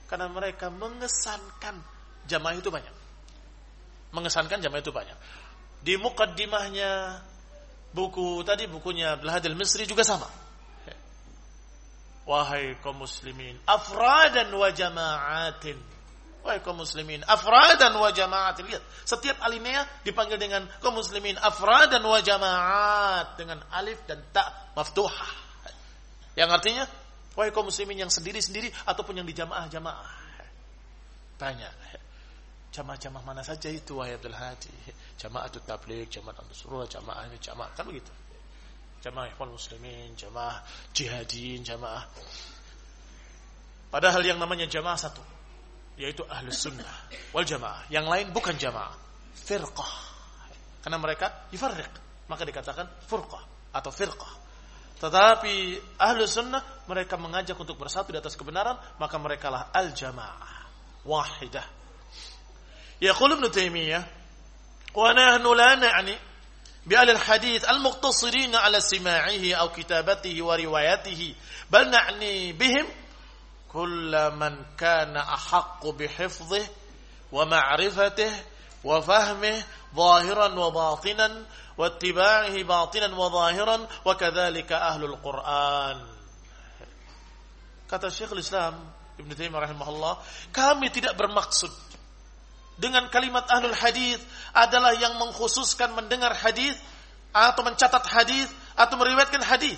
Karena mereka mengesankan jamaah itu banyak. Mengesankan jamaah itu banyak. Di mukaddimahnya Buku tadi bukunya Abdul Misri juga sama. Wahai kaum muslimin, afradan wa jama'atin. Wahai kaum muslimin, afradan wa jama'atin. Lihat, setiap alinea dipanggil dengan kaum muslimin afradan wa jama'at dengan alif dan ta maftuhah. Yang artinya, wahai kaum muslimin yang sendiri-sendiri ataupun yang di jamaah-jamaah. Banyak. Jamaah-jamaah mana saja itu wahai Abdul Hadi. Jamaah itu tabligh, jamaah Ansarullah, jamaah ini jamaah kan begitu. Jamaah ikhwan muslimin, jamaah jihadin, jamaah. Padahal yang namanya jamaah satu, yaitu ahlus sunnah wal jamaah. Yang lain bukan jamaah, firqah. Karena mereka yufarriq, maka dikatakan furqah atau firqah. Tetapi ahlu sunnah mereka mengajak untuk bersatu di atas kebenaran, maka mereka lah al jamaah wahidah يقول ابن تيمية ونحن لا نعني بأهل الحديث المقتصرين على سماعه أو كتابته وروايته بل نعني بهم كل من كان أحق بحفظه ومعرفته وفهمه ظاهرا وباطنا واتباعه باطنا وظاهرا وكذلك أهل القرآن. Kata Syekhul Islam Ibn Taimiyah rahimahullah kami tidak bermaksud dengan kalimat ahlul hadis adalah yang mengkhususkan mendengar hadis atau mencatat hadis atau meriwayatkan hadis.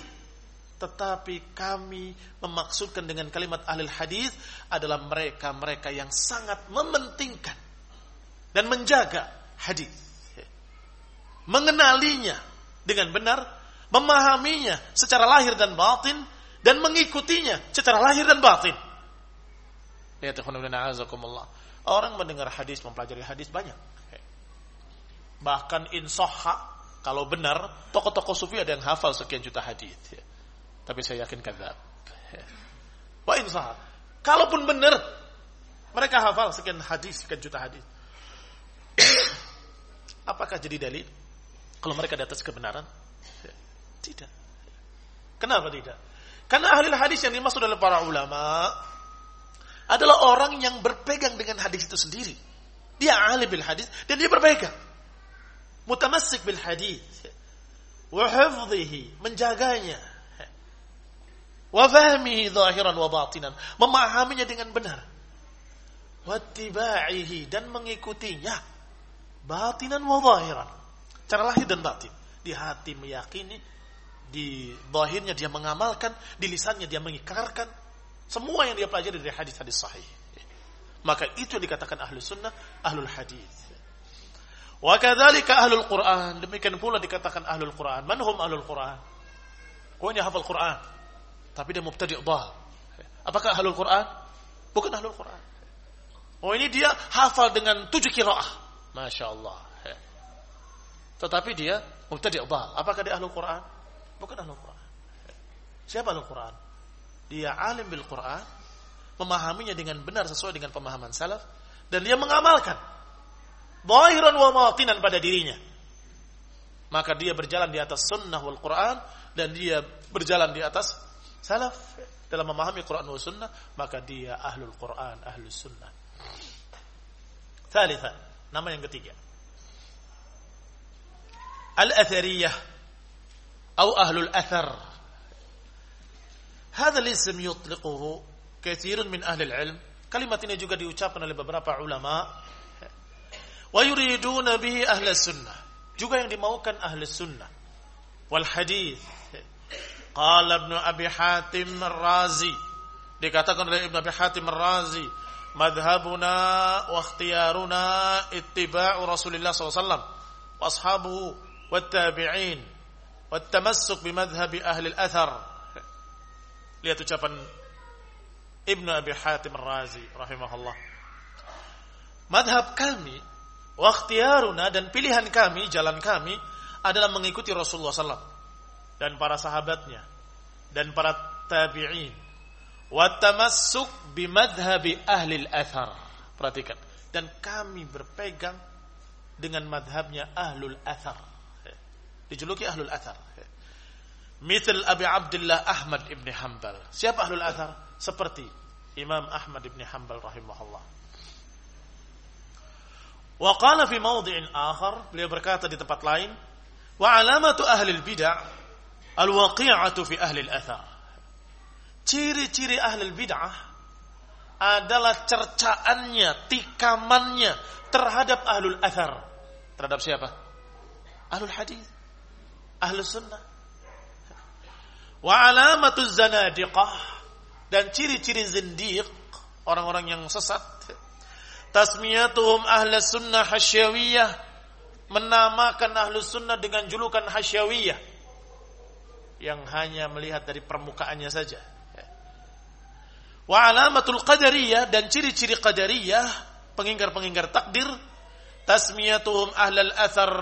Tetapi kami memaksudkan dengan kalimat ahlul hadis adalah mereka-mereka yang sangat mementingkan dan menjaga hadis. Mengenalinya dengan benar, memahaminya secara lahir dan batin dan mengikutinya secara lahir dan batin. Ya Tuhan Orang mendengar hadis, mempelajari hadis banyak. Bahkan insoha, kalau benar, tokoh-tokoh sufi ada yang hafal sekian juta hadis. Tapi saya yakin. Wah insoha. Kalaupun benar, mereka hafal sekian hadis, sekian juta hadis. Apakah jadi dalil? Kalau mereka di atas kebenaran? Tidak. Kenapa tidak? Karena ahli hadis yang dimaksud oleh para ulama adalah orang yang berpegang dengan hadis itu sendiri. Dia ahli bil hadis dan dia berpegang. Mutamassik bil hadis. Wa menjaganya. Wa fahmihi zahiran wa batinan, memahaminya dengan benar. Wattiba'ihi dan mengikutinya batinan wa zahiran. Cara lahir dan batin. Di hati meyakini, di zahirnya dia mengamalkan, di lisannya dia mengikarkan. Semua yang dia pelajari dari hadis-hadis sahih. Maka itu yang dikatakan ahlu sunnah, ahlul hadis. Wa kadzalika ahlul Quran. Demikian pula dikatakan ahlul Quran. Manhum ahlul Quran? Ini hafal Quran. Tapi dia mubtadi' dhal. Apakah ahlul Quran? Bukan ahlul Quran. Oh ini dia hafal dengan tujuh kiraah. Masya Allah. Tetapi dia mubtadi' dhal. Apakah dia ahlul Quran? Bukan ahlul Quran. Siapa ahlul Quran? dia alim bil Quran, memahaminya dengan benar sesuai dengan pemahaman salaf dan dia mengamalkan zahiran wa matinan pada dirinya. Maka dia berjalan di atas sunnah wal Quran dan dia berjalan di atas salaf dalam memahami Quran dan sunnah, maka dia ahlul Quran, ahlus sunnah. Thalitha, nama yang ketiga. Al-athariyah atau ahlul athar هذا الاسم يطلقه كثير من أهل العلم. كلمة juga diucapkan oleh beberapa علماء. ويريدون به أهل السنة. juga yang dimaukan أهل السنة. والحديث. قال ابن أبي حاتم الرازي. dikatakan oleh ابن أبي حاتم الرازي. مذهبنا واختيارنا اتباع رسول الله صلى الله عليه وسلم. وأصحابه والتابعين. والتمسك بمذهب أهل الأثر. Lihat ucapan Ibnu Abi Hatim Razi rahimahullah madhab kami wa ikhtiyaruna dan pilihan kami jalan kami adalah mengikuti Rasulullah SAW dan para sahabatnya dan para tabi'in Watamassuk bimadhabi ahli al-athar. Perhatikan. Dan kami berpegang dengan madhabnya ahlul athar. Dijuluki ahlul athar. Mithil Abi Abdullah Ahmad ibn Hanbal. Siapa ahlul athar? Seperti Imam Ahmad ibn Hanbal rahimahullah. Wa qala fi mawdi'in akhar, beliau berkata di tempat lain, wa alamatu ahli al-bid'ah al-waqi'atu fi ahli al-athar. Ciri-ciri ahli bid'ah adalah cercaannya, tikamannya terhadap ahlul athar. Terhadap siapa? Ahlul hadis, ahlul sunnah. Wa alamatuz zanadiqah. Dan ciri-ciri zindiq, orang-orang yang sesat. Tasmiyatuhum ahli sunnah hasyawiyah. Menamakan ahlu sunnah dengan julukan hasyawiyah. Yang hanya melihat dari permukaannya saja. Wa alamatul qadariyah. Dan ciri-ciri qadariyah, pengingkar-pengingkar takdir, tasmiyatuhum ahlal athar.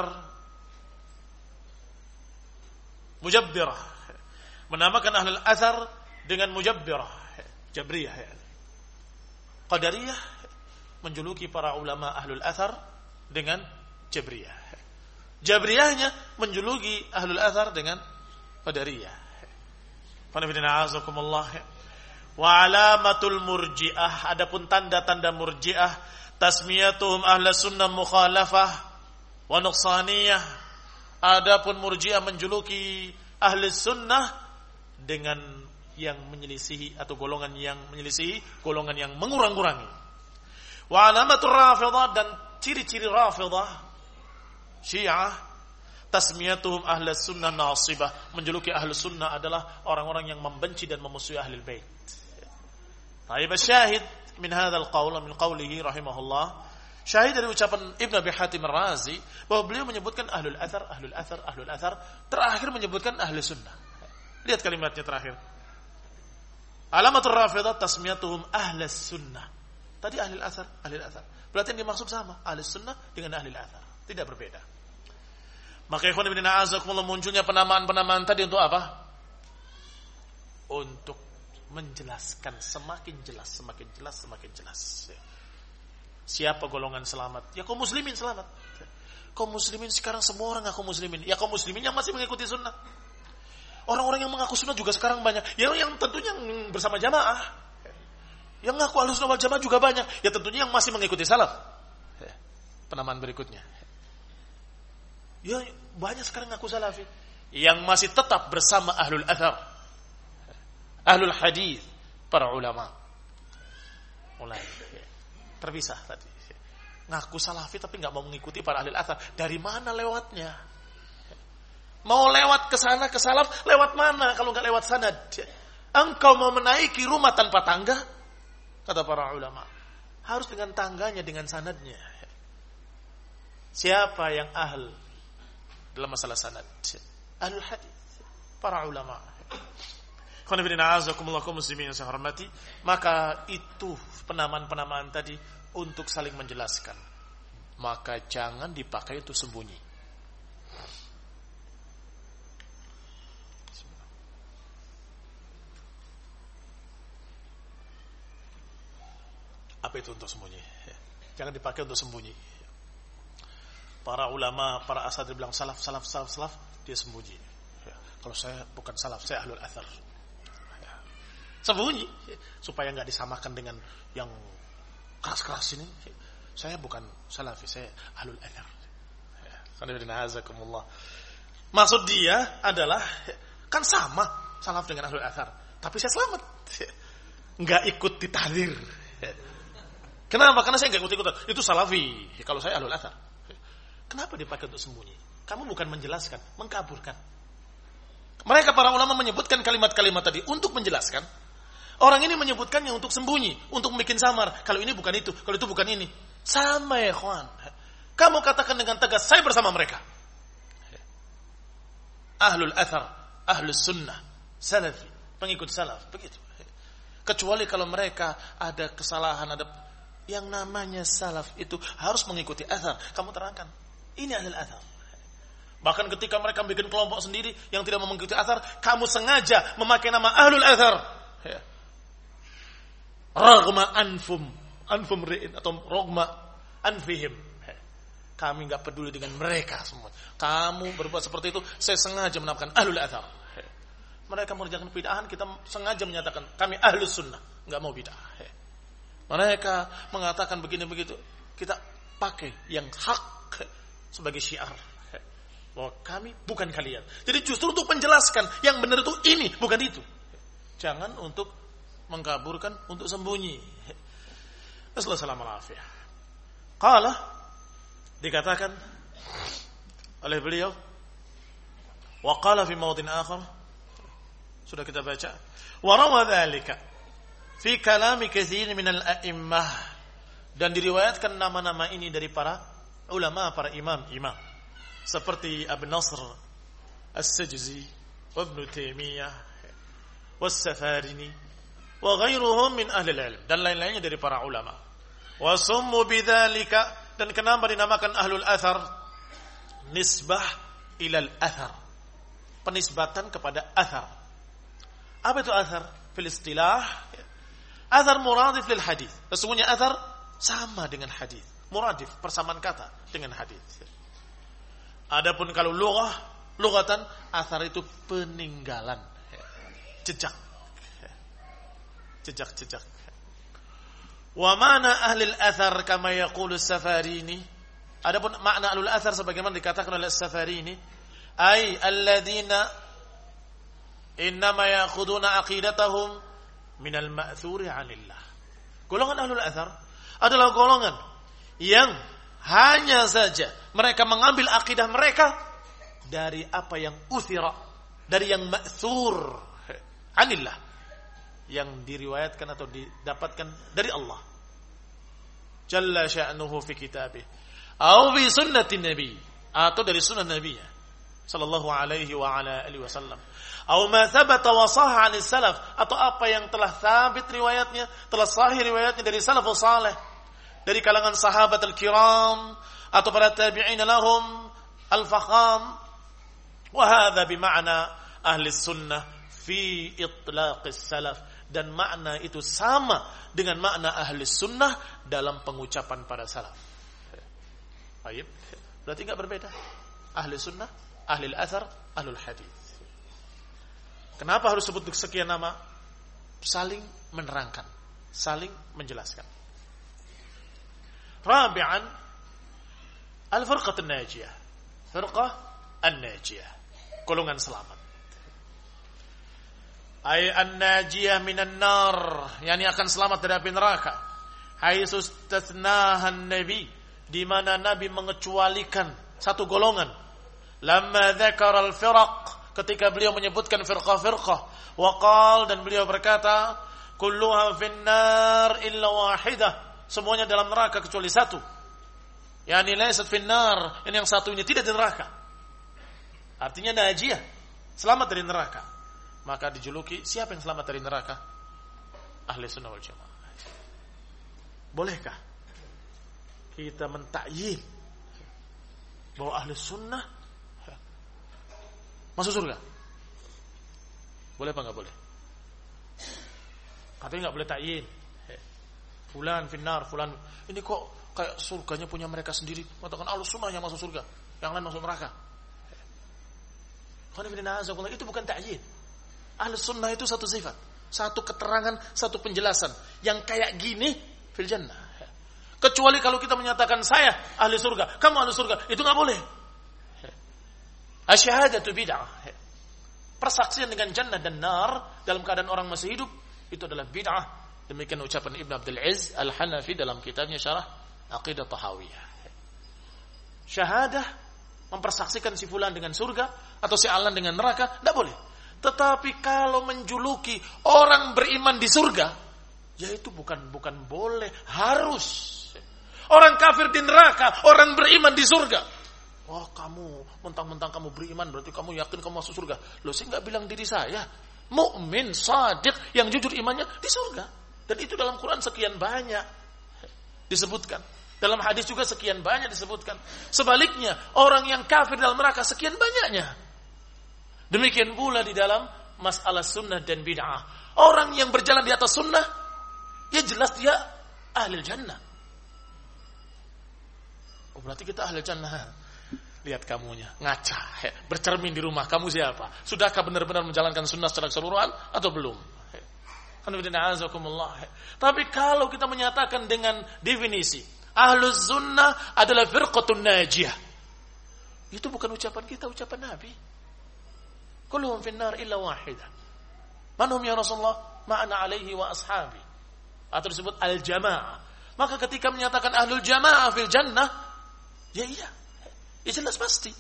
Mujabbirah. Menamakan ahlal athar dengan mujabbirah, jabriyah ya. Qadariyah menjuluki para ulama ahlul athar dengan jabriyah. Jabriyahnya menjuluki ahlul athar dengan qadariyah. Fanafidina azakumullah. Wa alamatul murji'ah adapun tanda-tanda murji'ah tasmiyatuhum ahla sunnah mukhalafah wa nuqsaniyah adapun murji'ah menjuluki ahli sunnah dengan yang menyelisihi atau golongan yang menyelisihi golongan yang mengurang-kurangi wa alamatul rafidah dan ciri-ciri rafidah syiah tasmiyatuhum ahli sunnah nasibah menjuluki ahli sunnah adalah orang-orang yang membenci dan memusuhi ahli bait. Taib syahid min hadzal qaul min qawlihi rahimahullah. Syahid dari ucapan Ibn Abi Hatim Razi bahwa beliau menyebutkan ahlul athar, ahlul athar, ahlul athar, terakhir menyebutkan ahli sunnah. Lihat kalimatnya terakhir. Alamatul rafidah tasmiyatuhum ahli sunnah. Tadi ahli athar, ahli athar. Berarti yang dimaksud sama, ahli sunnah dengan ahli athar. Tidak berbeda. Maka ikhwan ibn a'azakumullah munculnya penamaan-penamaan tadi untuk apa? Untuk menjelaskan semakin jelas, semakin jelas, semakin jelas. Siapa golongan selamat? Ya kaum muslimin selamat. Kaum muslimin sekarang semua orang ngaku muslimin. Ya kaum muslimin yang masih mengikuti sunnah. Orang-orang yang mengaku sunnah juga sekarang banyak. Ya yang tentunya bersama jamaah. Yang ngaku ahlu sunnah wal jamaah juga banyak. Ya tentunya yang masih mengikuti salaf. Penamaan berikutnya. Ya banyak sekarang ngaku salafi. Yang masih tetap bersama ahlul athar. Ahlul hadis. Para ulama. Mulai. Terpisah tadi ngaku salafi tapi nggak mau mengikuti para ahli athar. Dari mana lewatnya? Mau lewat ke sana ke salaf, lewat mana kalau nggak lewat sanad? Engkau mau menaiki rumah tanpa tangga? Kata para ulama. Harus dengan tangganya, dengan sanadnya. Siapa yang ahl dalam masalah sanad? Ahlul hadis. Para ulama. yang hormati. Maka itu penamaan-penamaan tadi untuk saling menjelaskan. Maka jangan dipakai untuk sembunyi. Apa itu untuk sembunyi? Jangan dipakai untuk sembunyi. Para ulama, para asatid bilang salaf, salaf, salaf, salaf, dia sembunyi. Kalau saya bukan salaf, saya ahlul athar. Sembunyi supaya nggak disamakan dengan yang keras-keras ini. Saya bukan salafi saya ahlul athar. Maksud dia adalah kan sama salaf dengan ahlul athar. Tapi saya selamat. Nggak ikut ditahdir kenapa karena saya nggak ikut ikutan itu salafi kalau saya ahlul athar kenapa dipakai untuk sembunyi kamu bukan menjelaskan mengkaburkan mereka para ulama menyebutkan kalimat-kalimat tadi untuk menjelaskan Orang ini menyebutkannya untuk sembunyi, untuk bikin samar. Kalau ini bukan itu, kalau itu bukan ini. Sama ya. Kamu katakan dengan tegas, saya bersama mereka. Ahlul athar, ahlul sunnah, salafi, pengikut salaf, begitu. Kecuali kalau mereka ada kesalahan, ada yang namanya salaf itu harus mengikuti athar. Kamu terangkan, ini ahlul athar. Bahkan ketika mereka bikin kelompok sendiri yang tidak mengikuti athar, kamu sengaja memakai nama ahlul athar. Ya. Ragma anfum anfum ri'in atau rogma anfihim. Kami nggak peduli dengan mereka semua. Kamu berbuat seperti itu saya sengaja menamakan ahlul athar mereka mengerjakan bid'ahan kita sengaja menyatakan kami ahlus sunnah. Nggak mau bid'ah mereka mengatakan begini begitu kita pakai yang hak sebagai syiar. Bahwa kami bukan kalian. Jadi justru untuk menjelaskan yang benar itu ini bukan itu. Jangan untuk mengkaburkan untuk sembunyi. Assalamualaikum. Qala dikatakan oleh beliau wa qala fi mawdin akhar. Sudah kita baca. Wa rawa fi kalami min al-a'immah dan diriwayatkan nama-nama ini dari para ulama para imam-imam seperti Abu Nasr As-Sajzi Ibn Taimiyah Was-Safarini wa ghairuhum min ahli ilm dan lain-lainnya dari para ulama. Wa summu bidzalika dan kenapa dinamakan ahlul athar? Nisbah ilal athar. Penisbatan kepada athar. Apa itu athar? Fil istilah athar muradif lil hadis. Sesungguhnya athar sama dengan hadis. Muradif persamaan kata dengan hadis. Adapun kalau lughah, lughatan athar itu peninggalan, jejak jejak-jejak. Wa mana ahli al-athar kama yaqulu Safarini? Adapun makna ahli al-athar sebagaimana dikatakan oleh Safarini, ay alladziina innama ya'khuduna aqidatahum min al-ma'thuri 'anillah. Golongan ahli al-athar adalah golongan yang hanya saja mereka mengambil akidah mereka dari apa yang uthira, dari yang ma'thur anillah yang diriwayatkan atau didapatkan dari Allah. Jalla sya'nuhu fi kitabih. Atau fi sunnati Nabi. Atau dari sunnah Nabi sallallahu alaihi wa ala alihi wasallam. Atau ma thabata wa salaf atau apa yang telah sabit riwayatnya, telah sahih riwayatnya dari salafus saleh, dari kalangan sahabat al-kiram atau para tabi'in lahum al-fakham. Wa hadha bima'na ahli sunnah fi itlaqis salaf dan makna itu sama dengan makna ahli sunnah dalam pengucapan para salaf. Baik. Berarti nggak berbeda. Ahli sunnah, ahli al-athar, ahlul hadis. Kenapa harus sebut sekian nama? Saling menerangkan, saling menjelaskan. Rabi'an al-firqah an-najiyah. Firqah an-najiyah. Golongan selamat. Ay an-najiyah minan nar, yakni akan selamat dari api neraka. Haitsu istathnahan nabi di mana nabi mengecualikan satu golongan. Lamma dzakara al-firaq ketika beliau menyebutkan firqah-firqah waqal dan beliau berkata kulluha finnar illa wahidah. Semuanya dalam neraka kecuali satu. Yani laysat finnar ini yang satunya tidak di neraka. Artinya najiyah selamat dari neraka. Maka dijuluki siapa yang selamat dari neraka? Ahli sunnah wal jamaah. Bolehkah kita mentakyin bahwa ahli sunnah masuk surga? Boleh apa nggak boleh? Katanya nggak boleh takyin. Fulan finnar fulan. Ini kok kayak surganya punya mereka sendiri. Mengatakan ahli sunnah yang masuk surga. Yang lain masuk neraka. Itu bukan takyin. Ahli sunnah itu satu sifat. Satu keterangan, satu penjelasan. Yang kayak gini, fil. Kecuali kalau kita menyatakan saya ahli surga, kamu ahli surga, itu nggak boleh. Asyhadatu bid'ah. Persaksian dengan jannah dan nar dalam keadaan orang masih hidup itu adalah bid'ah. Demikian ucapan Ibn Abdul Aziz Al-Hanafi dalam kitabnya Syarah Aqidah Tahawiyah. Syahadah mempersaksikan si fulan dengan surga atau si alan dengan neraka, tidak boleh. Tetapi kalau menjuluki orang beriman di surga, ya itu bukan bukan boleh, harus. Orang kafir di neraka, orang beriman di surga. Wah kamu, mentang-mentang kamu beriman berarti kamu yakin kamu masuk surga. Loh saya nggak bilang diri saya. Mukmin, sadiq, yang jujur imannya di surga. Dan itu dalam Quran sekian banyak disebutkan. Dalam hadis juga sekian banyak disebutkan. Sebaliknya, orang yang kafir dalam neraka sekian banyaknya. Demikian pula di dalam masalah sunnah dan bid'ah. Orang yang berjalan di atas sunnah, ya jelas dia ahli jannah. Oh, berarti kita ahli jannah. Lihat kamunya, ngaca, bercermin di rumah. Kamu siapa? Sudahkah benar-benar menjalankan sunnah secara keseluruhan atau belum? Tapi kalau kita menyatakan dengan definisi, ahlus sunnah adalah firqatun najiyah. Itu bukan ucapan kita, ucapan Nabi. Kulluhum finnar illa wahidah. Manhum ya Rasulullah? Ma'ana alaihi wa ashabi. Atau disebut al-jamaah. Maka ketika menyatakan ahlul jamaah fil jannah, ya iya. Ya jelas pasti.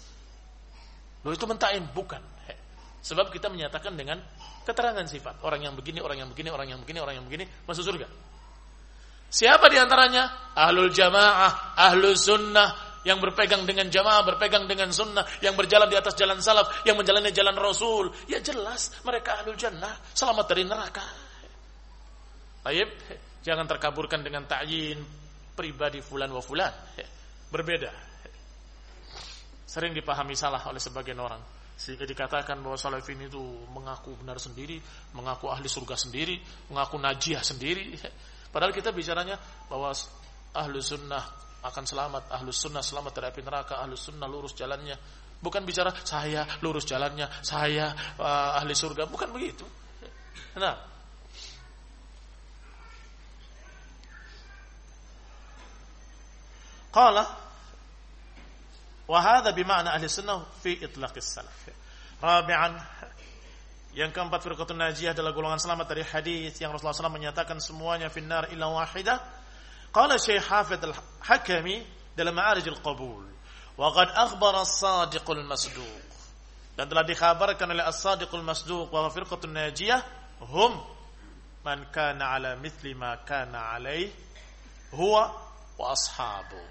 Loh itu mentain bukan. Sebab kita menyatakan dengan keterangan sifat. Orang yang begini, orang yang begini, orang yang begini, orang yang begini masuk surga. Siapa di antaranya? Ahlul jamaah, ahlul sunnah, yang berpegang dengan jamaah, berpegang dengan sunnah, yang berjalan di atas jalan salaf, yang menjalani jalan Rasul, ya jelas mereka ahlul jannah, selamat dari neraka. Baik, jangan terkaburkan dengan ta'yin pribadi fulan wa fulan. Berbeda. Sering dipahami salah oleh sebagian orang. Sehingga dikatakan bahwa salafin itu mengaku benar sendiri, mengaku ahli surga sendiri, mengaku najiah sendiri. Padahal kita bicaranya bahwa ahlu sunnah akan selamat ahlus sunnah selamat dari api neraka ahlus sunnah lurus jalannya bukan bicara saya lurus jalannya saya uh, ahli surga bukan begitu nah qala hadha bima'na ahli sunnah fi itlaqis salaf rabi'an yang keempat firqatun najiyah adalah golongan selamat dari hadis yang Rasulullah SAW menyatakan semuanya finnar illa wahidah Qala Syekh Hafidh Al-Hakami dalam Ma'arij Al-Qabul. Wa qad akhbara as-sadiqul masduq. Dan telah dikhabarkan oleh as-sadiqul masduq wa firqatun najiyah hum man kana ala mithli ma kana alaih huwa wa ashabu.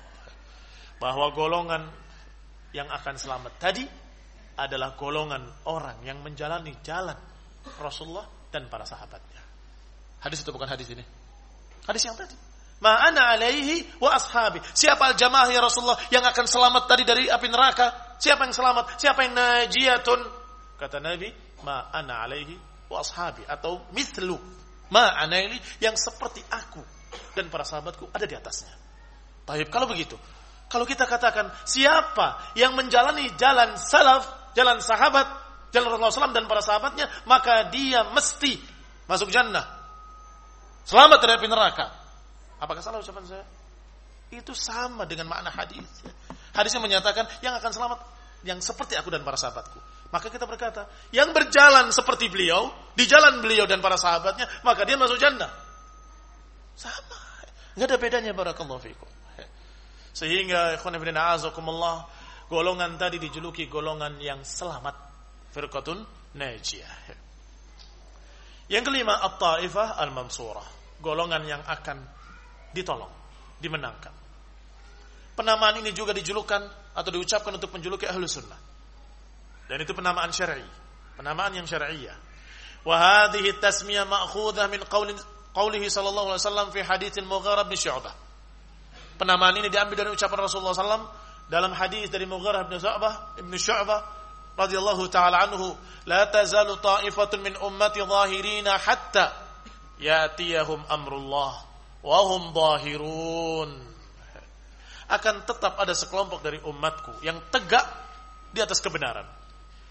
Bahwa golongan yang akan selamat tadi adalah golongan orang yang menjalani jalan Rasulullah dan para sahabatnya. Hadis itu bukan hadis ini. Hadis yang tadi. Ma'ana alaihi wa ashabi. Siapa al-jamaah ya Rasulullah yang akan selamat tadi dari api neraka? Siapa yang selamat? Siapa yang najiyatun? Kata Nabi, ma'ana alaihi wa ashabi. Atau mislu. Ma'ana alaihi yang seperti aku dan para sahabatku ada di atasnya. Baik, kalau begitu. Kalau kita katakan siapa yang menjalani jalan salaf, jalan sahabat, jalan Rasulullah SAW dan para sahabatnya, maka dia mesti masuk jannah. Selamat dari api neraka. Apakah salah ucapan saya? Itu sama dengan makna hadis. Hadisnya menyatakan yang akan selamat yang seperti aku dan para sahabatku. Maka kita berkata, yang berjalan seperti beliau, di jalan beliau dan para sahabatnya, maka dia masuk jannah. Sama. Nggak ada bedanya barakallahu fikum. Sehingga ikhwan ibn a'azakumullah golongan tadi dijuluki golongan yang selamat firqatun najiyah. Yang kelima at-taifah al-mansurah, golongan yang akan ditolong, dimenangkan. Penamaan ini juga dijulukan atau diucapkan untuk menjuluki ahlu sunnah. Dan itu penamaan syar'i, penamaan yang syar'iyah. Wa hadhihi tasmiyah ma'khudhah min qawli qawlihi sallallahu alaihi wasallam fi haditsin Mughirah bin Syu'bah. Penamaan ini diambil dari ucapan Rasulullah SAW dalam hadis dari Mughirah bin Syu'bah, Ibn Syu'bah radhiyallahu taala anhu, "La tazalu ta'ifatun min ummati zahirina hatta yatiyahum amrullah wa hum zahirun." Akan tetap ada sekelompok dari umatku yang tegak di atas kebenaran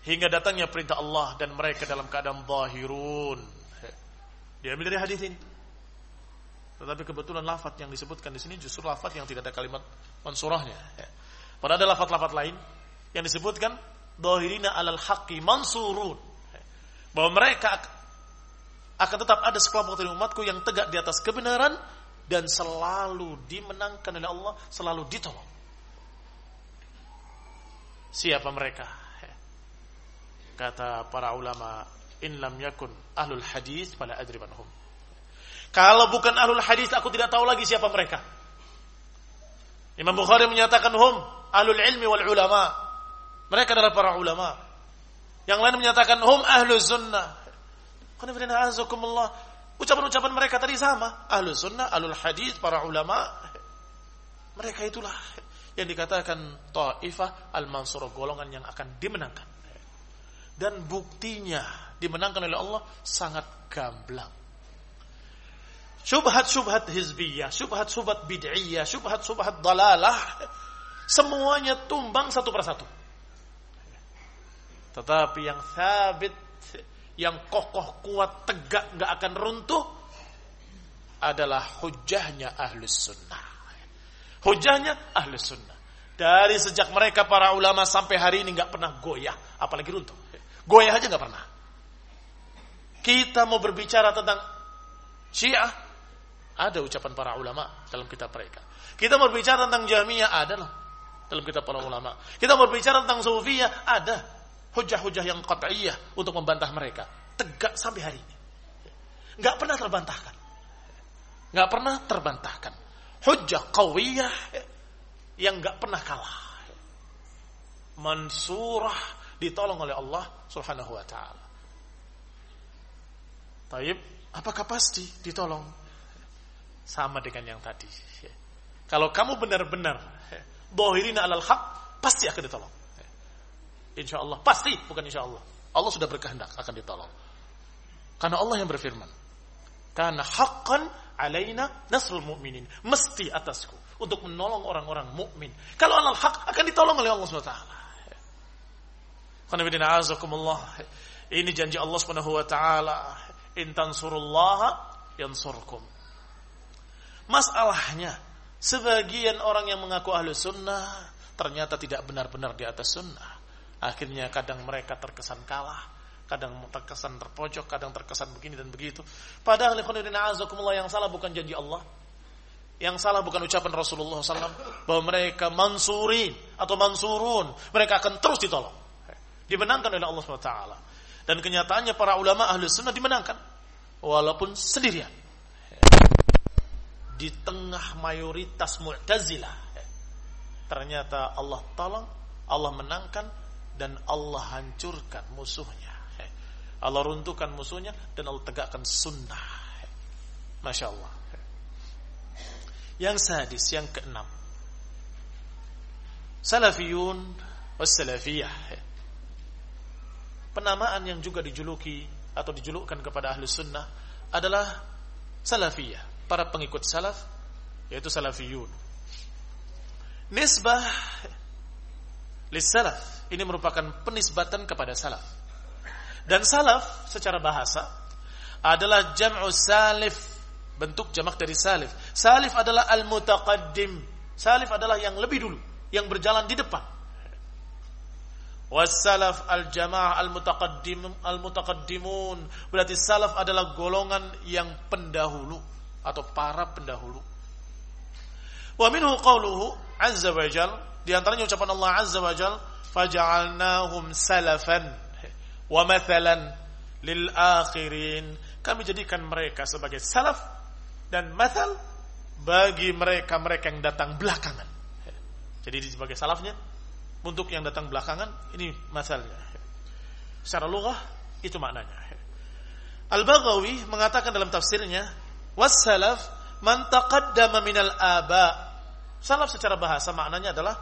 hingga datangnya perintah Allah dan mereka dalam keadaan zahirun. Diambil dari hadis ini. Tetapi kebetulan lafat yang disebutkan di sini justru lafat yang tidak ada kalimat mansurahnya. Ya. Padahal ada lafat-lafat lain yang disebutkan dohirina alal haqqi mansurun. Ya. Bahwa mereka akan tetap ada sekelompok dari umatku yang tegak di atas kebenaran dan selalu dimenangkan oleh Allah, selalu ditolong. Siapa mereka? Ya. Kata para ulama, in lam yakun ahlul hadis pada adribanhum. Kalau bukan ahlul hadis aku tidak tahu lagi siapa mereka. Imam Bukhari menyatakan hum ahlul ilmi wal ulama. Mereka adalah para ulama. Yang lain menyatakan hum ahlu sunnah. Ucapan-ucapan mereka tadi sama. Ahlu sunnah, ahlul hadis, para ulama. Mereka itulah yang dikatakan ta'ifah al-mansur golongan yang akan dimenangkan. Dan buktinya dimenangkan oleh Allah sangat gamblang syubhat-syubhat hizbiyah, syubhat-syubhat bid'iyah, syubhat-syubhat dalalah, semuanya tumbang satu persatu. Tetapi yang sabit, yang kokoh, kuat, tegak, nggak akan runtuh, adalah hujahnya ahlus sunnah. Hujahnya ahlus sunnah. Dari sejak mereka para ulama sampai hari ini nggak pernah goyah, apalagi runtuh. Goyah aja nggak pernah. Kita mau berbicara tentang Syiah, ada ucapan para ulama dalam kitab mereka. Kita berbicara tentang Jahmiyah ada loh dalam kitab para ulama. Kita berbicara tentang Sufiyah ada hujah-hujah yang qat'iyah untuk membantah mereka. Tegak sampai hari ini. Enggak pernah terbantahkan. Enggak pernah terbantahkan. Hujah qawiyah yang enggak pernah kalah. Mansurah ditolong oleh Allah Subhanahu wa taala. Taib, apakah pasti ditolong? Sama dengan yang tadi. Kalau kamu benar-benar bohirina alal haq, pasti akan ditolong. Insya Allah, pasti, bukan insya Allah. Allah sudah berkehendak akan ditolong. Karena Allah yang berfirman. Karena haqqan alaina nasrul mu'minin. Mesti atasku. Untuk menolong orang-orang mukmin. Kalau alal haq akan ditolong oleh Allah SWT. Ini janji Allah Subhanahu wa taala. In tansurullaha yansurkum. Masalahnya, sebagian orang yang mengaku ahlu sunnah ternyata tidak benar-benar di atas sunnah. Akhirnya kadang mereka terkesan kalah, kadang terkesan terpojok, kadang terkesan begini dan begitu. Padahal yang salah bukan janji Allah. Yang salah bukan ucapan Rasulullah SAW bahwa mereka mansurin atau mansurun. Mereka akan terus ditolong. Dimenangkan oleh Allah SWT. Dan kenyataannya para ulama ahlu sunnah dimenangkan. Walaupun sendirian di tengah mayoritas Mu'tazilah. Ternyata Allah tolong, Allah menangkan dan Allah hancurkan musuhnya. Allah runtuhkan musuhnya dan Allah tegakkan sunnah. Masya Allah. Yang sadis, yang keenam. Salafiyun wassalafiyah. Penamaan yang juga dijuluki atau dijulukkan kepada ahli sunnah adalah salafiyah para pengikut salaf yaitu salafiyun nisbah lissalaf ini merupakan penisbatan kepada salaf. Dan salaf secara bahasa adalah jam'u salif, bentuk jamak dari salif. Salif adalah al-mutaqaddim. Salif adalah yang lebih dulu, yang berjalan di depan. Wassalaf al-jamaah al-mutaqaddim al-mutaqaddimun. Berarti salaf adalah golongan yang pendahulu atau para pendahulu. Wa minhu qawluhu azza wa jal di antaranya ucapan Allah azza wa jal faja'alnahum salafan wa mathalan lil akhirin. Kami jadikan mereka sebagai salaf dan mathal bagi mereka-mereka yang datang belakangan. Jadi sebagai salafnya untuk yang datang belakangan ini masalahnya. Secara lughah itu maknanya. Al-Baghawi mengatakan dalam tafsirnya, "Was-salaf man taqaddama minal aba." Salaf secara bahasa maknanya adalah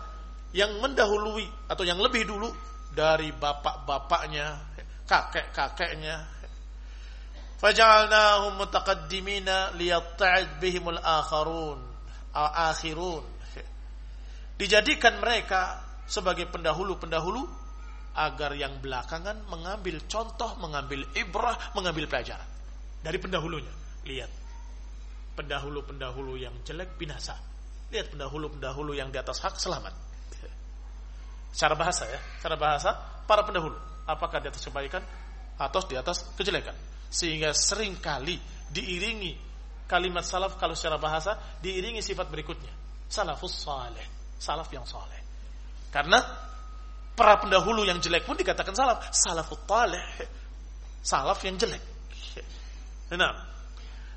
yang mendahului atau yang lebih dulu dari bapak-bapaknya, kakek-kakeknya. Faja'alnahum mutaqaddimina liyatta'id bihimul akharun, al-akhirun. Dijadikan mereka sebagai pendahulu-pendahulu agar yang belakangan mengambil contoh, mengambil ibrah, mengambil pelajaran dari pendahulunya. Lihat, pendahulu-pendahulu yang jelek binasa. Lihat pendahulu-pendahulu yang di atas hak selamat. Secara bahasa ya, secara bahasa para pendahulu apakah di atas kebaikan atau di atas kejelekan. Sehingga sering kali diiringi kalimat salaf kalau secara bahasa diiringi sifat berikutnya. Salafus saleh, salaf yang saleh. Karena para pendahulu yang jelek pun dikatakan salaf. Salafut talih. Salaf yang jelek. Nah,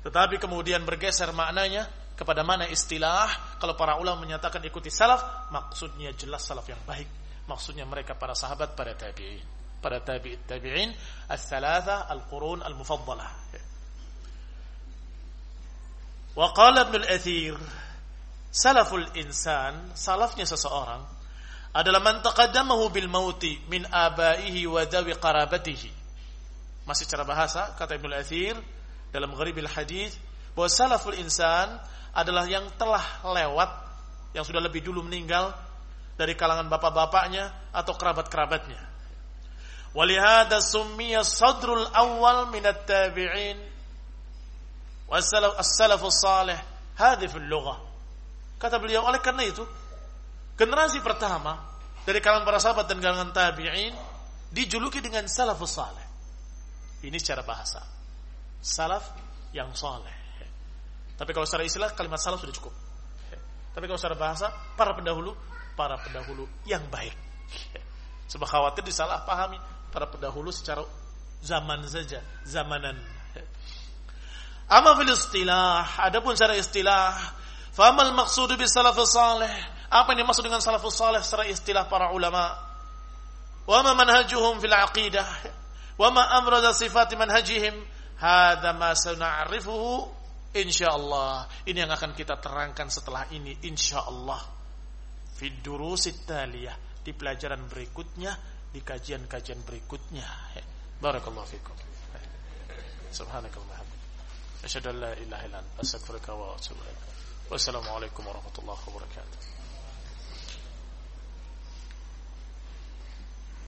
tetapi kemudian bergeser maknanya kepada mana istilah. Kalau para ulama menyatakan ikuti salaf maksudnya jelas salaf yang baik. Maksudnya mereka para sahabat para tabi'in. Para tabi'in tabi'in as-salatha al-qurun al-mufaddalah. Wa qala ibn al-athir salaful insan salafnya seseorang adalah man taqaddamahu bil mauti min abaihi wa dawi qarabatihi. Masih cara bahasa kata Ibnu Athir dalam Gharibil Hadis bahwa salaful insan adalah yang telah lewat yang sudah lebih dulu meninggal dari kalangan bapak-bapaknya atau kerabat-kerabatnya. Walihada summiya sadrul awal minat tabi'in was-salafus salih hadhi fil lughah. Kata beliau oleh karena itu Generasi pertama dari kalangan para sahabat dan kalangan tabi'in dijuluki dengan salafus saleh. Ini secara bahasa. Salaf yang saleh. Tapi kalau secara istilah kalimat salaf sudah cukup. Tapi kalau secara bahasa para pendahulu, para pendahulu yang baik. Sebab khawatir disalah pahami para pendahulu secara zaman saja, zamanan. Ama fil istilah, adapun secara istilah, famal maqsudu bis salafus saleh apa yang dimaksud dengan salafus salih secara istilah para ulama? Wa ma manhajuhum fil aqidah? Wa ma amrada sifati manhajihim? Hada ma sana'rifuhu insyaallah. Ini yang akan kita terangkan setelah ini insyaallah. Fid durusit taliyah di pelajaran berikutnya, di kajian-kajian berikutnya. Barakallahu fikum. Subhanakallah. Asyhadu an la ilaha illa anta astaghfiruka wa atubu ilaik. Wassalamualaikum warahmatullahi wabarakatuh.